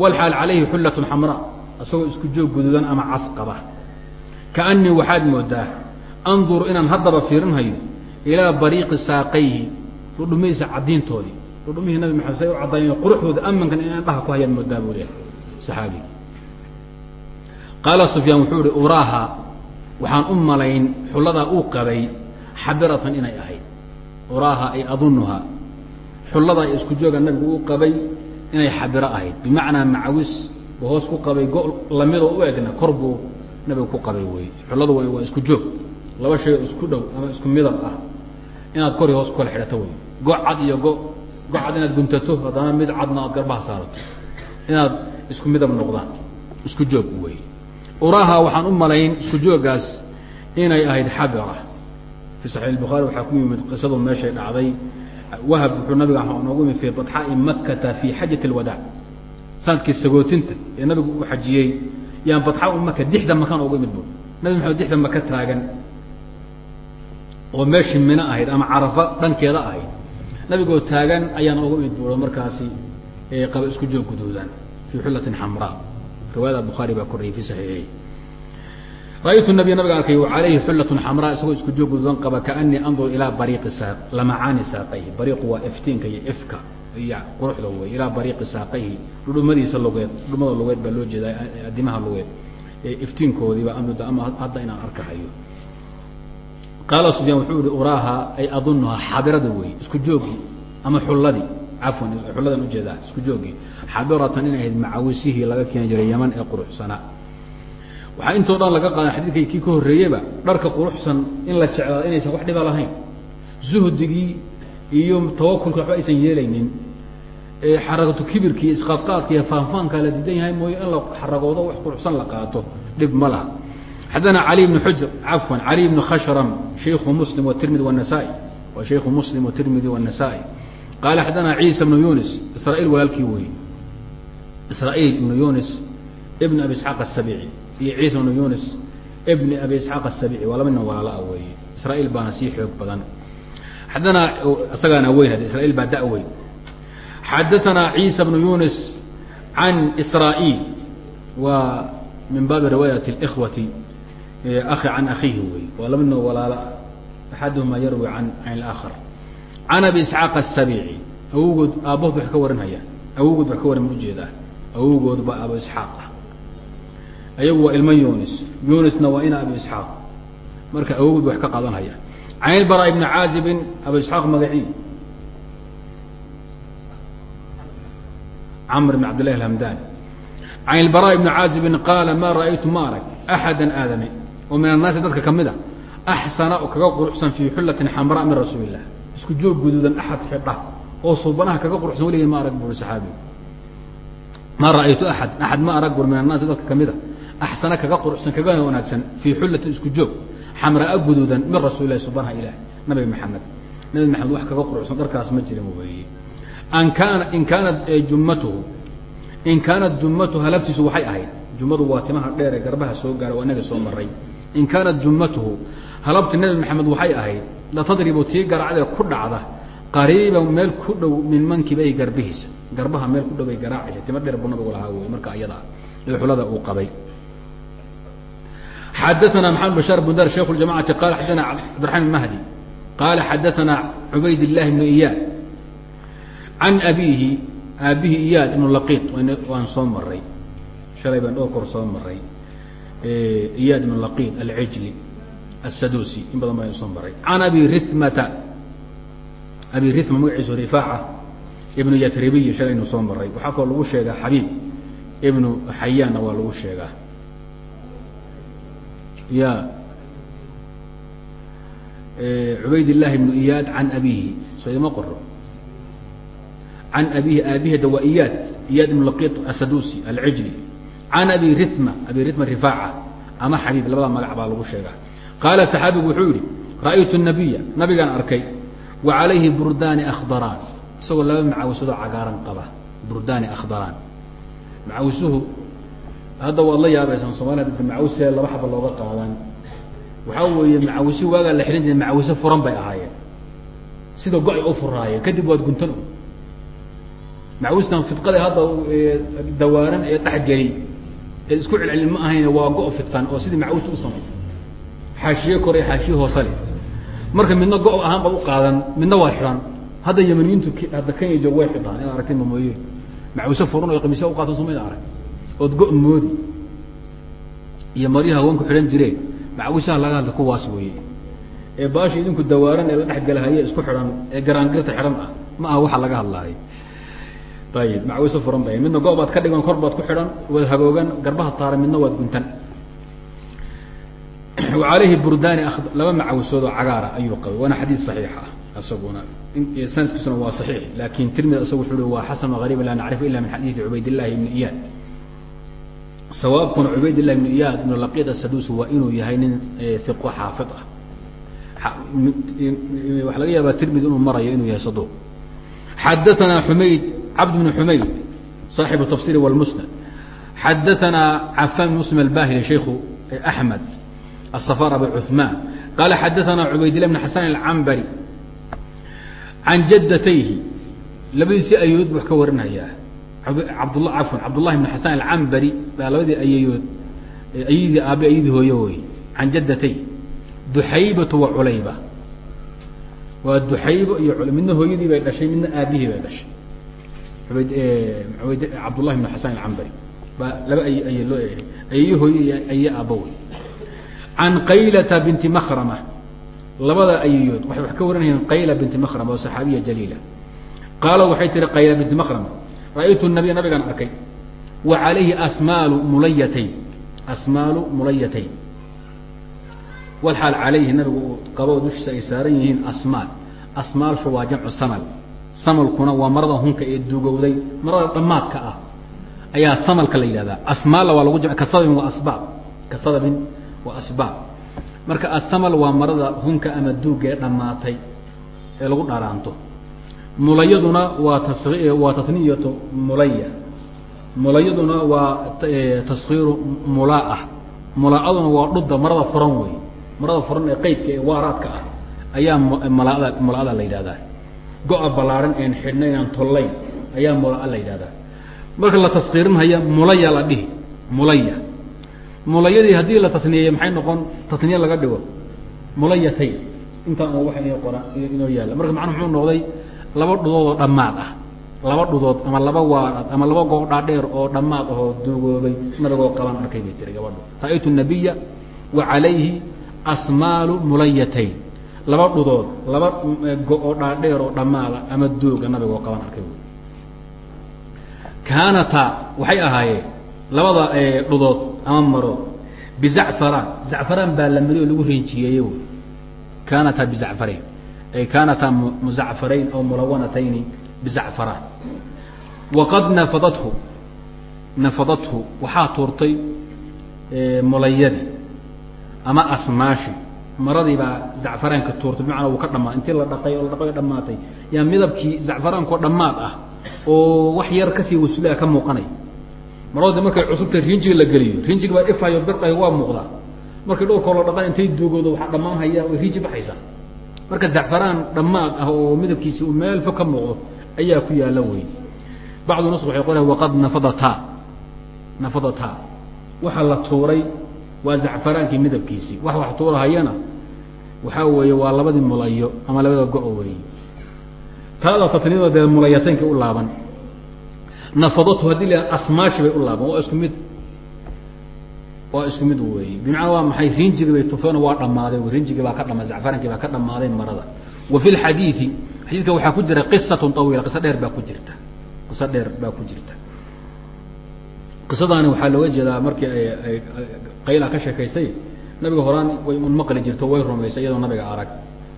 walxaal calayhi xullatun xamraa isagoo isku joog guduudan ama cas qaba kaanii waxaad moodaa anduru inaan haddaba fiirinhayo ilaa bariiqi saaqayhi dhudhumihiisa caddiintoodii dhudhumihii nabi maxamed say u caddaayeen quruxdooda amankan in indhaha ku hayaan moodaa buu leehay saxaabiga qaala sufyaan wuxuu ihi uraaha waxaan u malayn xulladaa uu qabay xabiratan inay ahayd uraaha ay adunuha xulladaa isku jooga nabigu uu qabay inay xabiro ahayd. Bimacnaa macawis hoos ku qabay go lamidoo u egna kor buu nabigu ku qabay wey xulladu waa isku joog. Laba shay isku dhow ama isku midab ah. Inaad kori hoos ku kala xidhato wey go cad iyo go go cad inaad guntato haddana mid cadna aad garbaha saarato. Inaad isku midab noqdaan. Isku joog wey uraaha waxaan u malayn isku joogaas inay ahayd xabira. Fi saxiix bukhaari waxaa ku yimid qisadu meeshay dhacday wahab wuxuu nabiga noogu yimid fii badxaa'i makkata fii xajat alwadaac sannadkii sagootinta ee nabigu u xajiyey. Yaan badxaa maka dixda makaan ugu imid bu nabi maxamed dixda maka taagan oo meeshii mino ahayd ama carafa dhankeeda ahayd. Nabigoo taagan ayaan ugu imid buo markaasi qaba isku joog guduudan fii xullatin xamraa. Riwaayada bukhaari baa koriyey fi saxiixi ra'aytu nabiy nabiga arkay calayhi xullatun xamraa isagoo isku joog qaba kaanii andur ilaa bariiqi lamacaani saaqayhi. Bariiqu waa iftiinka iyo ifka iyo quruxda wey ilaa bariiqi saaqayhi. Dhudhumadiisa lugeed dhudhumada lugeed baa loo jeedaa adimaha lugeed. Iftiinkoodiiba ama hadda inaan arkahayo. Qaala sufyaan wuxuu ihi uraaha ay adunuhaa xabirada wey isku joogii ama xulladii cafwan xulladan u jeedaa isku joogii xabiratan inay ahayd macawisihii laga keeni jiray yaman ee quruxsanaa waxaa intoo dhan laga qaadan xadiidkay kii ka horreeyeyba dharka quruxsan in la jeclaado inaysan wax dhiba lahayn. Zuhdigii iyo tawakulka waxba aysan yeelaynin. Xaragatu kibirka iyo isqaadqaadka iyo la diidan yahay mooye in la xaragoodo wax quruxsan la qaato. Dhib ma laha. Xadana cali bn xujr cafwan cali bn khashram shayku muslim watirmidi wanasaa-i wa muslim watirmidi wanasaa-i qaala xadana ciisa bnu yunis israa'iil walaalkii wey israa'iil ibnu yunis ibn abi isxaaq asabici iyo ciisa bnu yunis ibni abi isxaaq asabici waa laba nin walaala weeye. Israa'iil baana sii xoog badan. Xadana isagaana weyn had israiil baa da-weyn xadaana ciisa bnu yunis can israa'iil waa min baabi riwaayat اlkhwati akhi can akhiihi wey waa laba nin walaala axaduhuma yarwi an can اlaakhar can abi isxaaq asabici awowgood aabbahood wax ka warinhaya. Awowgood wax ka warin ma u jeedaa awowgood baa abu isxaaq ah ayagu waa ilmo yunis. Yunisna waa ina abu isxaaq. Marka awowgood wax ka qaadanhaya can ilbara ibni caazibin abu isxaaq magacii camr bn cabd llahi alhamdani. Can ilbara ibni caazibin qaala ma ra'aytu ma arag axada aadame oo min annaasi dadka ka mid a axsana oo kaga quruxsan fii xullatin xamraa min rasuuli illah isku joog guduudan axad xidha oo suubanaha kaga quruxsan weligeen ma arag buuri saxaabigu ma ra'aytu axad axad ma arag buur min annaasi dadka ka mid a axsana kaga quruxsan kagana wanaagsan fii xullatin isku joog xamraa guduudan min rasuuli lahi subanaha ilah maxamed nabi maxamed wax kaga quruxsan dharkaas ma jirin weeye an kaana in kaanat jummatuhu in kaanat jummatuhu halabtiisu waxay ahayd jummadu waa timaha dheer ee garbaha soo gaara waa inaga soo maray. In kaanat jummatuhu halabti nabi maxamed waxay ahayd latadribu tii garacdee ku dhacda qariiban meel ku dhow min mankibay garbihiisa. Garbaha meel ku dhow ay garaacaysa tima dheer buu nabigu lahaa wey marka ayada ee uu qabay xadaثna mحamed bشhاr bn dar shekh الجamacati qala xadana cabdiرaحman mahdi qala xadaثana cubayd الlahi بn iyaad can abihi aabihi iyaad ibn laqiid waan soo maray shalay baan dhowr kor soo maray iyaad ibn laqiid alcijli الsadusi in badan baan soo maray can abi rithmata abi rithma magaciisu rifaaca ibnu yatribiyi shalaynu soo maray waxaa kaloo lagu sheegaa xabiib ibnu xayaanna waa lagu sheegaa ya cubayd الlahi بن iyaad can abihi so ima qoro can abihi aabiheda waa iyaad iyaad ibn laqit asadusi alcijli can abi ritma abi ritma rifaaca ama xabiib labada magac baa lagu sheegaa qaala saxaabigu wuxuu yihi ra'aytu nabiya nabigaan arkay wa calayhi burdaani akhdaraan isagoo laba macawisadoo cagaaran qaba burdaani akhdaraan macawisuhu hadda waad la yaabaysaan soomaliya dadka macawise laba xaba looga qaadan waxaa weeye macawisi waagaa la xihan jiray macawise furan bay ahaayeen. Sida go'ay u furaayeen kadib waad guntan macawistan fidqada hadda dawaaran ee dhexgeli ee isku celcelin ma ahayn waa go- fidsan oo sidii macawista u samaysan. Xaashiye kore xaashiye hoose leh. Marka midna go- ahaan ba u qaadan midna waa xidhan hadda yamaniyiintu hadda kenya joog way xidhaan inaad aragtin ma mooye. Macawise furan oo qamiisya u qaatan somayda arag ood go- moodi. Iyo maryaha haweenku xidhan jireen macawisaha laga hadla kuwaas weeye. Ee baasha idinku dawaaran ee la dhexgelahaye isku xidhan ee garaangirta xidhan ah ma aha waxa laga hadlaayo ayib macawise furan bay midna go- baad ka dhigan kor baad ku xidhan waad hagoogan garbaha taaran midna waad guntan. Wa calayhi burdaani laba macawisood oo cagaara ayuu qabay waana xadiid saxiix ah sanadkiisuna waa saxiix laakin tirmid isagu wuxuu hi waa xasan gariib laa nacrifu ila min xadiidi cubaydillahi ibni iyaad sawaabkuna cubaydlah ibn iyaad ibn laqid asadusi waa inuu yahay nin eh, iqo xaafid ah. Waxaa laga yaaba tirmidi inuu marayo inuu yahay saduq xadaanaa xumayd cabd bn xumayd saaxibu tafsir wاlmusnad xadaanaa cafan bn muslim albahili shayku eh, axmed asafar abu cuثmaan qaala xadaanaa cubaydilah bn xasan alcambari can jadatayhi labadiisi ayuud wax ka warinayaa abdl afan cabdullahi bn xasan alcambari baa labadii ayayood ayadii aabe ayadii hooyo wey can jaddatay duxaybatu wa culayba. Waa duxaybo iyo midna hooyadii bay dhashay midna aabihii bay dhashay. Bd cabdullahi bn xasan alcambari baa laba ay ay loo ayayo hooyo ay aabo wey can qaylata binti makrama labada ayayood waxay wax ka waranayeen qayla binti makrama oo saxaabiya jaliila. Qaalad waxay tiri qayla binti makrama ra'aytu nabiya nabigaan arkay. Wa calayhi asmaalu mulayatayn. Asmaalu mulayatayn. Walxaal calayhi nabigu qabo dushiisa ay saaran yihiin asmaal. Asmaalshu waa jamcu samal. Samalkuna waa marada hunka ee dugowday marada dhammaadka ah. Ayaa samalka la yidhahdaa. Asmaalla waa lagu jam kasababin waa asbaab. Kasababin waa asbaab. Marka asamal waa marada hunka ama duugee dhammaatay ee lagu dharaanto mulayaduna waa waa tasniyatu mulaya. Mulayaduna waa taskiiru mulaa mulaa-aduna waa dhudda marada furan wey marada furan ee qeydka ee waaraadka ah ayaa mulaada mulaa-ada la yidhahdaa go-a ballaaran een xidhna inaan tollayn ayaa mulaa la yidhahdaa marka la taskiirinhaya mulaya la dhihi mulaya. Mulayadii haddii la tasniyeeye maxay noqon? Tasniye laga dhigo. Mulayatayn intaan oo waxa inoo qora inoo yaalla. Marka macnuu muxuu noqday laba dhudood oo dhammaad ah. Laba dhudood ama laba waarad ama laba goo dhaadheer oo dhammaad ahoo duugoobay nabigoo qaban arkay bay tiri gabadhu ra'aytu nabiya wa calayhi asmaalu mulayatayn. Laba dhudood laba go oo dhaadheer oo dhammaada ama duuga nabigoo qaban arkay kaanata waxay ahaayeen labada dhudood ama marood bizacfaraan zacfaraan baa la mariy lagu rinjiyeeye wy kaanataa kaanataa muzacfarayn aw mulawanatayni bizacfaraan waqad nafadathu nafadathu waxaa tuurtay mulayadii ama asmaashi maradii baa zacfaraanka tuurtay bimacnaa wuu ka dhamaa intii la dhaqay oo la dhaqay dhamaatay yaa midabkii zacfaraankoo dhammaad ah oo wax yar ka sii wasulaa ka muuqanay marooda markay cusubta rinjiga la geliyo rinjiga baa ifayo birdhayo waa muuqdaa markii dhowrkoo la dhaqan intay duugoodo waxaa dhammaan hayaa way rinji baxaysaa marka zacfaraan dhammaad ah oo midabkiisi uu meel fog ka muuqdo ayaa ku yaalla wey bacdu nus waxay qorayan waqad nafadataa nafadataa waxa la tuuray waa zacfaraankii midabkiisii. Wax wax tuurahayana waxaa weeye waa labadii mulayo ama labada go- weeye. Taada tatniyada dee u laaban. Nafadatu haddii la asmaashi bay u laaban waa isku mid waa isku mid weeye bimacnaa waa maxay? Rinjigi bay tufeen waa dhammaaday. Rinjigii baa ka dhama zacfarankii baa ka dhammaaday marada. Wa fi lxadiidi xadiidka waxaa ku jira qisatun طawiila qiso dheer baa ku jirta. Qiso dheer baa ku jirta. Qisadaani waxaa looga jeedaa markii ay qayla ka sheekaysay nabiga horaan way un maqli jirto way rumaysay iyadoo nabiga arag.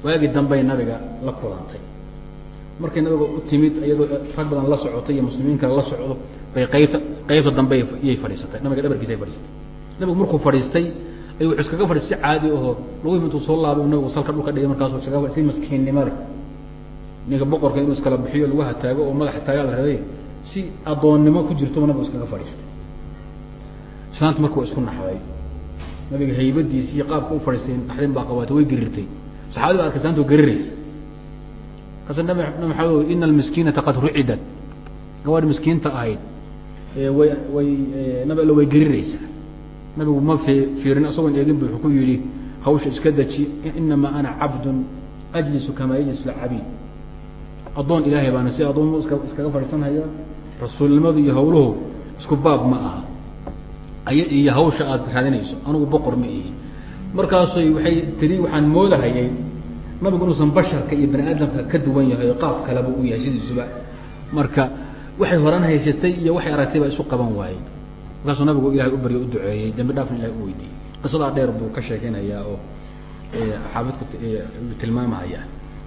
Waagii dambey nabiga la kulantay. Markay nabiga u timid iyadoo rag badan la socotay iyo muslimiin kale la socdo bay qaybta qaybta dambe iyay fadhiisatay. Nabiga dhabarkiisa ay fadhiisatay nabigu markuu fadhiistay ayuu iskaga fadhiis si caadi aho lagu intuu soo laabay nabigu salka dhulka dhigay markaasuu iskaga si maskiinnimo leh. Ninka boqorka inuu iskala bixiyo lagu hataago oo madaxa taagaa la rabay si addoonnimo ku jirto nabigu iskaga fadhiistay. Islaanta marka waa isku naxday nabiga haybadiisi iyo qaabka u fadhiistay naxdin baa qabaatay way gerirtay saxaabadi ba arkay islaanta oo geriraysa kaas nabi nabi maxamed ina almiskiinata qad rucidat. Gabadhi miskiinta ahayd way way nabi alla way geriraysaa nabigu ma fi fiirin isagoon eegin bu ku yidhi hawsha iska deji inamaa ana cabdun ajlisu kamaa yajlisu lcabiid addoon ilaahay baana si addoon iska iskaga fadhiisanhaya rasuulnimadu iyo hawluhu isku baab ma aha. Ay iyo hawsha aad raadinayso anigu boqor ma ihi. Markaasay waxay tiri waxaan moodahayay nabigu inuusan basharka iyo bani aadamka ka duwan yahay qaab kaleba u yahay sidiisuba marka waxay horan haysatay iyo waxay aragtay baa isu qaban waayey markaasuu nabigu ilahay u baryo u duceeyey dambi dhaafna ilahay u weydiiyey. Qisadaa dheer buu ka sheekeynayaa oo xaafidku tilmaamaya.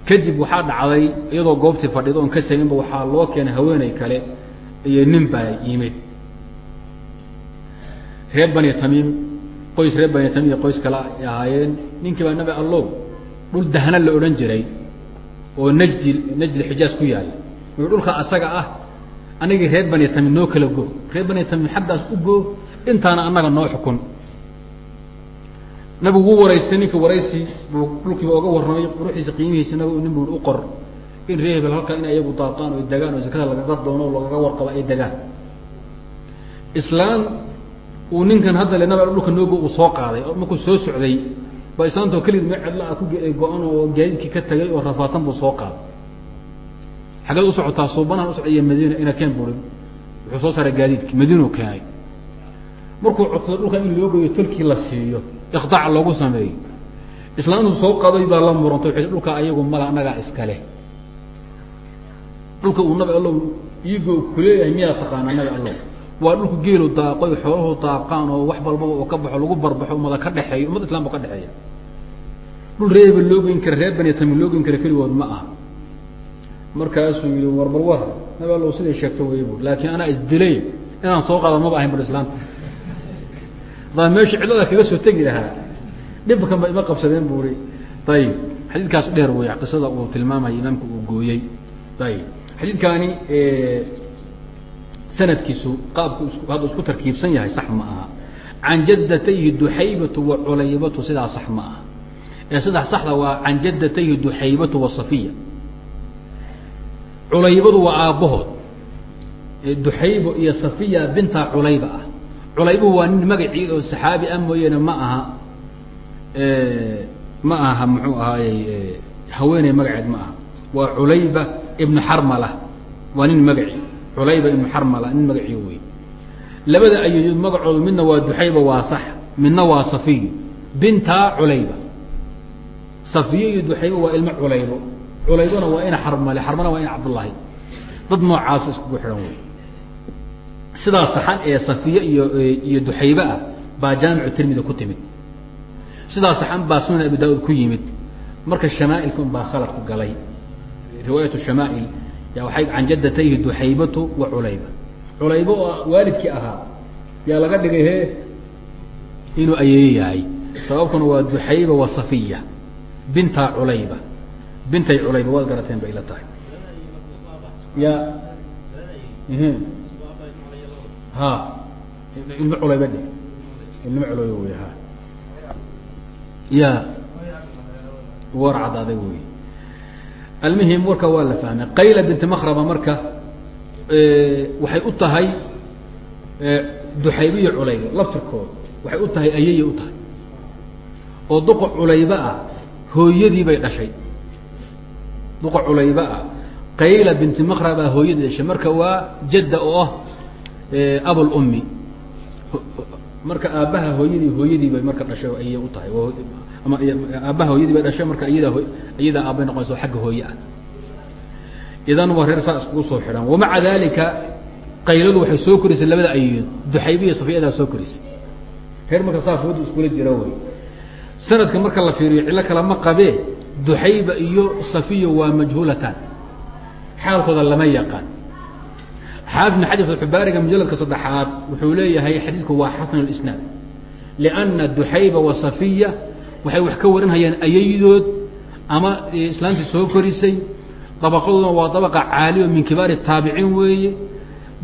Kadib waxaa dhacday iyadoo goobtii fadhido oon ka teginba waxaa loo keenay haweeney kale iyo nin baa yimid. Reer bani tamiim qoys reer bani tamiim iyo qoys kale ay ahaayeen. Ninkii baa nabi allow dhul dahna la odhan jiray oo najdi najdi xijaaz ku yaalla wuxuu dhulka asaga ah anagii reer bani tamiim noo kala go. Reer bani tamiim xaggaas u go intaana annaga noo xukun. Nabigu wuu waraystay ninka waraysi buu dhulkiiba oga warramay quruxdiisa qiimihiisa nabigu nin bu u qor. In reer hebel halkaa in ayagu daaqaan oo degaan oo zakada lagaga doono o lagaga warqabo ay degaan islaan uu ninkan hadda le nabi dhulka noogo uu soo qaaday oo markuu soo socday baa islaantoo kelid me cidla a ku go-an oo gaadiidkii ka tagay oo rafaatan buu soo qaaday xaggeed u socotaa suubanahan u socdaiyo madiina ina keen buri wuxuu soo saaray gaadiidki madiinu keenay. Markuu codsado dhulka in loo goyo tolkii la siiyo iqdaac loogu sameeyo islaantu soo qaday baa la murantay waxay dhulka ayagu mala annagaa iskale dhulka uu nabi allow iigo kuleeyahay miyaa taqaanaa nabi allow? Waa dhulku geelu daaqoy xooluhu daaqaan oo wax balbaba oo ka baxo lagu barbaxo ummada ka dhexeeyo ummad islam ba ka dhexeeya. Dhul reeba loo geyn kara reer bani tami loo geyn kara keligood ma aha markaasuu yihi war bal war. Nabi allow siday wey bu laakiin anaa isdilay inaan soo qaada maba ahayn bal islaamta hadaa meesha cidlada kaga soo tegi lahaa dhibkan ba ima qabsadeen bu i ayib xadiidkaas dheer wey qisada uu tilmaamaya imaamka uu gooyey. Ayib xadiidkaani sanadkiisu qaabku hadda isku tarkiibsan yahay sax ma aha. Can jaddatayhi duxaybatu wa culaybatu sidaa sax ma aha. Ee sidaa saxda waa can jaddatayhi duxaybatu wa safiya culaybadu waa aabbahood. Duxaybo iyo safiya binta culayba ah. Culaybuhu waa nin magacii oo saxaabi ah mooyeene ma aha ma aha muxuu ahaayey haweeney magaceed ma aha. Waa culayba ibnu xarmala waa nin magaci culayba ibnu xarmala nin magacii wey labada ayoyood magacoodu midna waa duxayba waa sax midna waa safiy binta culayba. Safiye iyo duxayba waa ilmo culaybo culaybona waa ina xarmale xarmala waa ina cabdullaahi. Dad noocaas iskugu xidhan wey sidaa saxan ee safiye iyo iyo duxaybe ah baa jaamicu tirmidi ku timid. Sidaa saxan baa sunan abi daauud ku yimid. Marka shamaailka un khalad ku galay. Riwaayat shamaail ya waxay can jaddatayhi duxaybatu wa culayba. Culaybo oo waalidkii ahaa. Yaa laga dhigay he inuu ayeeye yahay sababkuna waa duxayba wa safiya binta culayba bintay culayba waad garateen bay ila tahay ya ha ilmo culayba dhe ilmo culayba wey ha ya war cadaaday wey almuhim warka waa la fahmay qayla binti makraba marka waxay u tahay duxaybiyo culayba laftirkood waxay u tahay ayayay u tahay oo duqa culayba ah hooyadii bay dhashay duqa culayba ah. Qayla binti makraba hooyadii dhashay marka waa jadda oo ah abulummi marka aabbaha hooyadii hooyadii bay marka dhashay ayay u tahay. Ama aabbaha hooyadii bay dhashay marka iyada iyadaa aabbay noqonaysa xagga hooye ah. Idan waa reer saa iskugu soo xidhan. Wamaca dalika qayladu waxay soo korisay labada ayood duxaybiya safiyadaa soo korisay. Reer marka saa foodu iskula jira wey sanadka marka la fiiriyo cillo kale ma qabee duxayba iyo safiya waa majhuulatan. Xaalkooda lama yaqaan. Xaafid bn xajar fatxubaariga mujaladka saddexaad wuxuu leeyahay xadiidku waa xasanu lisnaad lianna duxayba wa safiya waxay wax ka warinhayaan ayaydood ama islaantii soo korisay. Dabaqaduna waa dabaqa caaliyo min kibaari taabiciin weeye.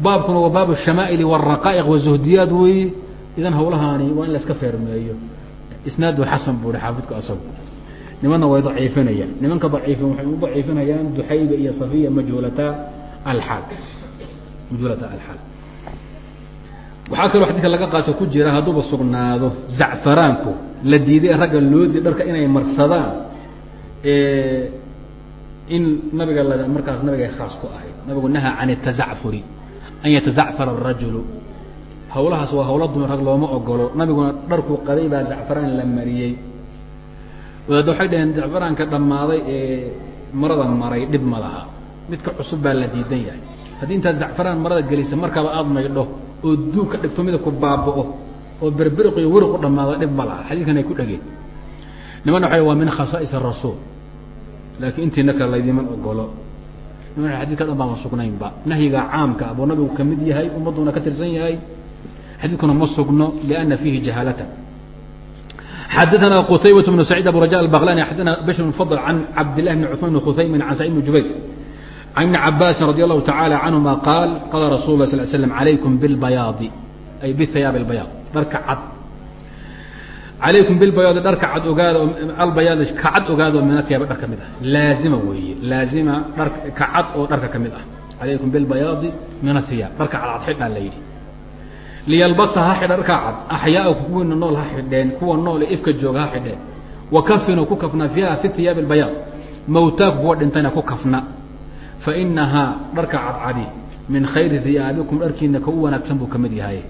Baabkuna waa baab shamaa'ili wاraqaa'iq wazuhdiyaad weeye. Idan hawlahaani waa in la feermeeyo. Isnaadu xasan buu hi xaafidku asagu nimanna way daciifinayaan. Nimanka daciifin waxay u daciifinayaan duxayba iyo safiya majhuulata alxaal. Majhuulata alxaal. Waxaa kaloo xadiidka laga qaato ku jira hadduuba sugnaado zacfaraanku la diiday ragga loodi dharka inay marsadaan in nabiga la markaas nabiga khaas ku ahayd. Nabigu nahaa can atazacfuri an yatazacfara arajulu hawlahaas waa hawla dumar rag looma ogolo nabiguna dharkuu qaday baa zacfaraan la mariyey wadaadda waxay dhaheen zacfaraanka dhammaaday ee marada maray dhib ma laha. Midka cusub baa la diidan yahay. Haddii intaad zacfaraan marada gelisa markaaba aada maydho oo duug ka dhigto midabku baaba'o oo berberiq iyo weriq u dhamaado dhib ma laha. Xadiidkan ay ku dhegeen. Nimanna waxay waa min khasaa'is arasuul laakiin intiina kale laydiman ogolo niman xadidka dhan baama sugnaynba. Nahyiga caamka abuu nabigu ka mid yahay ummadduna ka tirsan yahay. Xadiidkuna ma sugno liana fiihi jahaalata xadaثna qtaybaة بن سعيid abu raجاء البغlاني xadana bشhr بن فضل عan cabd لله بن cثman بن khusaymin عan سعيد بن jubayr عن بن cabاsi رadي الlahu taعalى canهuma qaal qala rasul الlah صل sلم عalaykum bاlbayaadi ay bihiyaaب الbayaad dharka cad calaykum bilbayaadi dharka cad ogaada albayaadi ka cad ogaado min athiyaaba dhar ka mid ah laazima weeye laazima dhar ka cad oo dharka ka mid ah calaykum bilbayaadi min athiyaab dharka cadcad xidhaa la yidhi liyalbasa ha xidha cad axyaa'aku kuwiina nool ha xidheen kuwa nool ee ifka jooga ha xidheen. Wa kafinu ku kafna fiiha fi hiyaabi albayaad mawtaaku kuwa dhintayna ku kafna. Fa inahaa dharka cadcadi min khayri hiyaabikum dharkiina ka u wanaagsan buu ka mid yahay.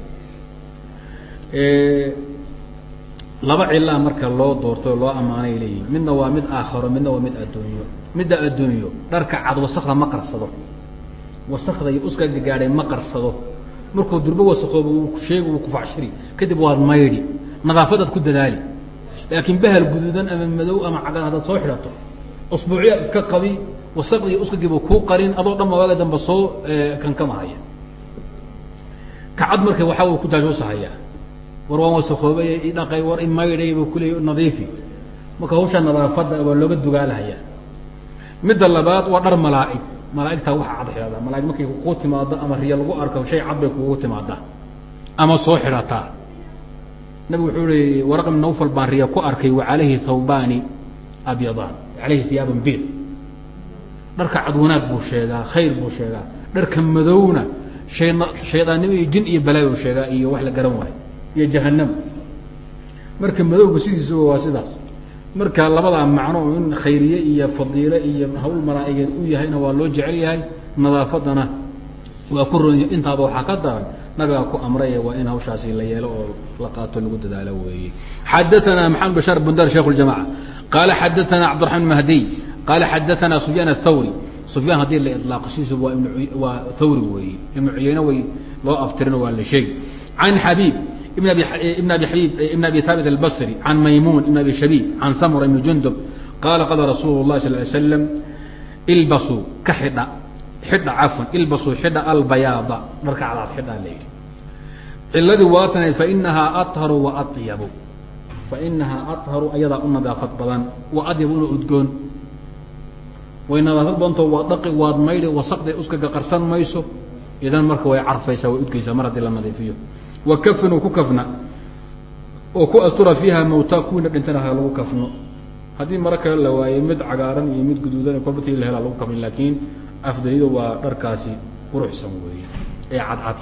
Laba cilaa marka loo doortay oo loo ammaanay leeyihiin midna waa mid aakharo midna waa mid adduunyo. Midda adduunyo dharka cad wasakda ma qarsado. Wasakda iyo uska gaadhay ma qarsado markuu durbo wasakooba uu sheegi uu kufacshiri kadib waad maydhi nadaafadaad ku dadaali. Laakiin bahal guduudan ama madow ama cagan haddaad soo xidhato usbuucyaad iska qabi wasakda iyo uskagiiba kuu qarin adoo dhan waaga dambe soo kankamahaya kacad marka waxaa ku daajoosahayaa war waan wasakoobay idhaqay war imaydhay buu kuleey nadiifi. Marka hawshaa nadaafadda waa looga dugaalahayaa midda labaad waa dhar malaa'ig malaa'igtaa waxa cad xidhada malaig markay kuu timaado ama riya lagu arko shay cad bay kugu timaadaa ama soo xidhataa nabigu wuxuu i waraq ibn nawfal baan riya ku arkay wa calayhi thawbaani abyadaan. Calayhi hiyaaban biid dharka cad wanaag buu sheegaa khayr buu sheegaa. Dharka madowna shay shaydaannimo iyo jin iyo balaayo sheegaa iyo wax la garan waayo iyo jahanam marka madowga sidiisuba waa sidaas marka labadaa macno in khayriye iyo fadiile iyo hawl malaa-igeed u yahayna waa loo jecel yahay nadaafadana waa ku ron intaaba waxaa ka daran nabigaa ku amray waa in hawshaasi la yeelo oo la qaato lagu dadaalo weeye. Xadaana maxamed bashaar bundar sheikh اjamaca qaala xadaana cabdiraman mahdiy qaala xadaana sufyaan athawri sufyaan haddii la ilaaqo siisu waa waa thawri weeye. Ibnu cuyeyne way loo aftirin waa la sheegi can xabiib بن أبي بن أبي حبيب بن أبي ثابت البصري عن ميمون بن أبي شبيب عن سمر بن جندب قال قال رسول الله صلى الله عليه وسلم البسوا كحدة حدة عفوا البسوا حدة البياض مركع على حدة الليل الذي واتنا فإنها أطهر وأطيب فإنها أطهر أيضا النظافة بلان وأطيب أدقون وإن نظافة بلانتو وأدقي وأدميل وسقد أسكك قرصان ميسو إذا مركا ويعرفيسا ويدكيسا مرة إلا wa kafnu ku kafna. Oo ku astura fiiha mawta kuwiina dhintana ha lagu kafno. Haddii maro kale la waayo mid cagaaran iyo mid guduudan korbatii la helaa lagu kafna laakiin afdaliyadu waa dharkaasi quruxsan weeye ee cadcad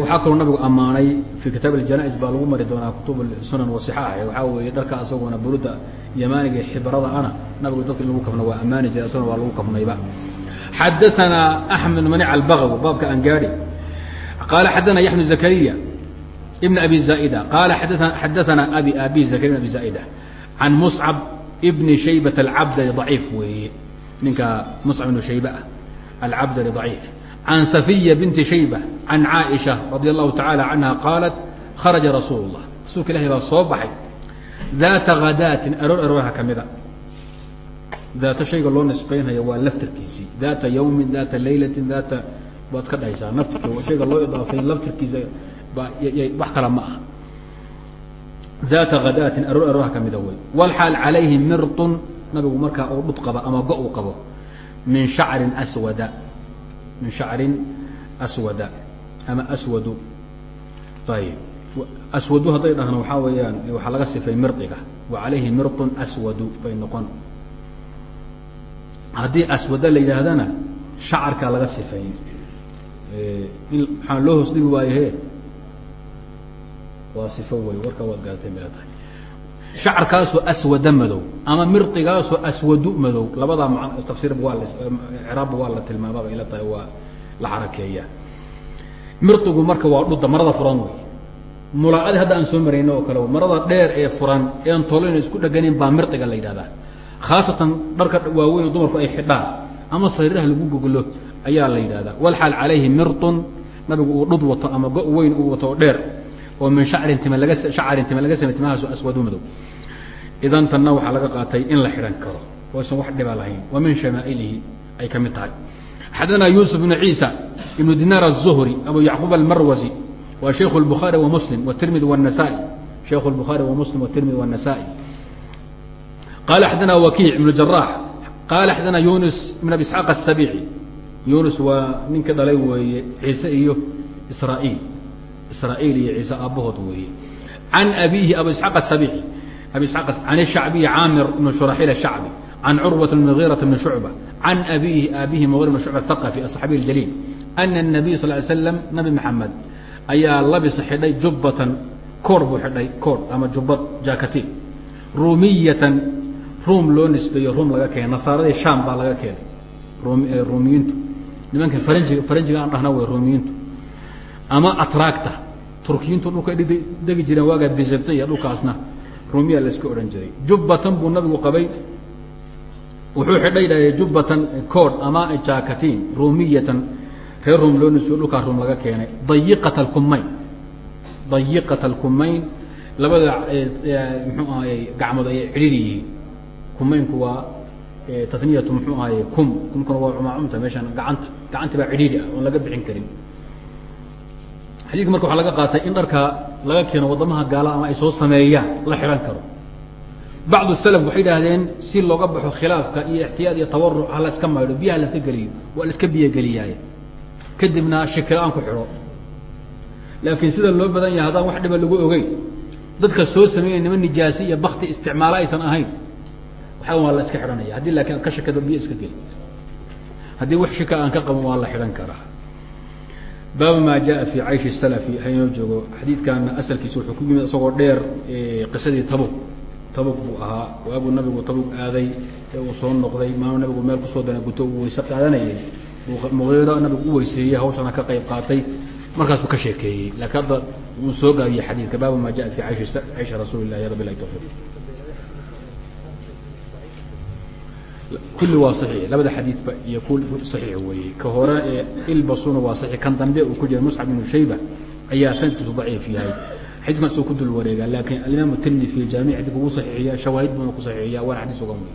waxaa kaloo nabigu ammaanay fi kitaab aljanais baa lagu mari doonaa kutub sunan wasixa ah, e waxaa weeye dharka asaguna buruda yamaaniga xibrada ana nabigu dadka in lagu kafna waa ammaani jira asaguna waa lagu kafnayba. Xadaanaa axmed manic albawi baabka aan gaadi qaala xadana yaxnu zakariya ibn abi zaaida qaala xadaana abi abi zakariya ibn abi zaaida can muscab ibni shaybat alcabdari daciif weeye ninka muscab ibnu shayba ah alcabdari daciif can safiya binti shayba can caaisha radia allahu tacaala canha qaalat kharaja rasuul اllah rasuulka ilahi baa soo baxay daata hadaatin aroor arooraha ka mida daata shayga loo nisbaynhayo waa laftarkiisii daata yawmin daata laylatin daata baad ka dhahaysaa naftirka shayga loo idaafay laftirkiisa wax kala ma aha. Daata hadaatin aroor aroorha kamida wey. Walxaal calayhi mirtun nabigu markaa uu dhud qaba ama go u qabo. Min shacrin aswada min shacrin aswada ama aswadu. Ayib aswadu hadday dhahno waxaa weeyaan waxaa laga sifay mirdiga. Wa calayhi mirtun aswadu bay noqon. Haddii aswada la yidhaahdana shacarkaa laga sifay in maxaa loo hoos dhigi waayo he waa sifo wey warkaa waad garatay mila tahay shacarkaasoo aswada madow ama mirdigaasoo aswadu madow labadaa ma tafsiirba waa waa la tilmaamaba ila tahay waa la xarakeeya mirdigu marka waa dhudda marada furan wey. Mulaa-adi hadda aan soo marayno oo kale marada dheer ee furan ean tolona isku dhaganin baa mirdiga la yidhahdaa khaasatan dharka waaweyn dumarku ay xidhaan ama sariiraha lagu goglo ayaa la yidhahdaa walxaal calayhi mirtun nabigu uu dhud wato ama go weyn uu wato oo dheer oo min shacrin time laga shacarin time laga samey timahaaso aswadu madow idan tanna waxaa laga qaatay in la xidhan karo ooysan wax dhiba lahayn wa min shamaa'ilihi ay ka mid tahay xadana yuusuf bnu ciisa ibnu dinaar الzuhri abu yacquub almarwasi wa shaykhu الbukhaari wa muslim wtirmidi wالnasa'i shaykhu الbukhaari wa muslim wtirmidi wالnasa'i qala xadana wakiic ibnu jarax qala xadana yunus ibn abi isxaaq الsabici yunus waa ninka dhalay weeye ciise iyo israa'iil. Israa'iil iyo ciise aabbahood weeye. Can abiihi abu isxaaq asabici abi isxaaq can shacbiyi caamir ibn shuraxiil ashacbi can curwat bn mugiirata bni shucba. Can abiihi aabihi mugiir bn shucba athaqafi asaxaabiy aljaliil. Ana الnabiy sal ly slam nabi maxamed ayaa labisa xidhay jubbatan koor buu xidhay koor ama jubbad jaakatiin. Ruumiyatan ruum loo nisbeeyo ruum laga keenay. Nasaaradii shaam baa laga keenay. Ruumiyiintu nimanka faranjiga faranjiga aan dhahna way ruumiyiintu ama atraagta turkiyiintu dhulka degi jireen waagaa bizantiya dhulkaasna ruumiya la odhan jiray. Jubbatan buu nabigu qabay wuxuu xidhay dhahay jubbatan kood ama jaakatiin ruumiyatan reer ruum loo dhulkaa ruum laga keenay. Dayiqat alkumayn dayiqat alkumayn labada muxuu ahaye gacmood ayay cidhiri kumaynku waa taniyatu muxuu ahaye kum kumkuna waa cumaacumta meeshaan gacanta gacanta baa cidhiiri ah oon laga bixin karin. Xadiidka marka waxaa laga qaatay in dharka laga keeno waddamaha gaala ama ay soo sameeyaan la xidhan karo. Bacdu salaf waxay idhaahdeen si looga baxo khilaafka iyo ixtiyaad iyo tawaruc ha la iska maydho biyaha la iska geliyo waa la iska biyogeliyaaye kadibna shikila-aan ku xidho. Laakiin sida loo badan yahay haddaan wax dhiba lagu ogeyn dadka soo sameeyay nima nijaasi iyo bakti isticmaalo aysan ahayn waxaa waa la iska xidhanaya haddii laakiin aad ka shakado biyo iska geli haddii wax shika aan ka qaban waa la xidhan karaa. Baaba maa jaa fi cayshi salafi haynoo joogo xadiidkaana asalkiisa wuxuu ku yimid isagoo dheer qisadii tabuk. Tabuk buu ahaa waabu nabigu tabuk aaday ee uu soo noqday maanu nabigu meel ku soo dana guto uu weyse qaadanayay. Muqdiro nabigu u weyseeyey hawshana ka qayb qaatay markaasuu ka sheekeeyey. Laakiin hadda uu soo gaabiyey xadiidka baaba maa jaa fi cayshi rasuuli lahi hada bilahi tawfiq kulli waa صaxiix labada xadiidba iyo kul صaxiix weeye ka hore ee ilbasuna waa saxiix kan dambe uu ku jira muscab ibnu shayba ayaa sanadkiisu daciif yahay xadiidkan isuu ku dul wareegaa laakiin alimaam tirmidi fi jaamic xadidka wuu saxiixiya shawaahid buuna ku saxiixiya waana xadiis uga wey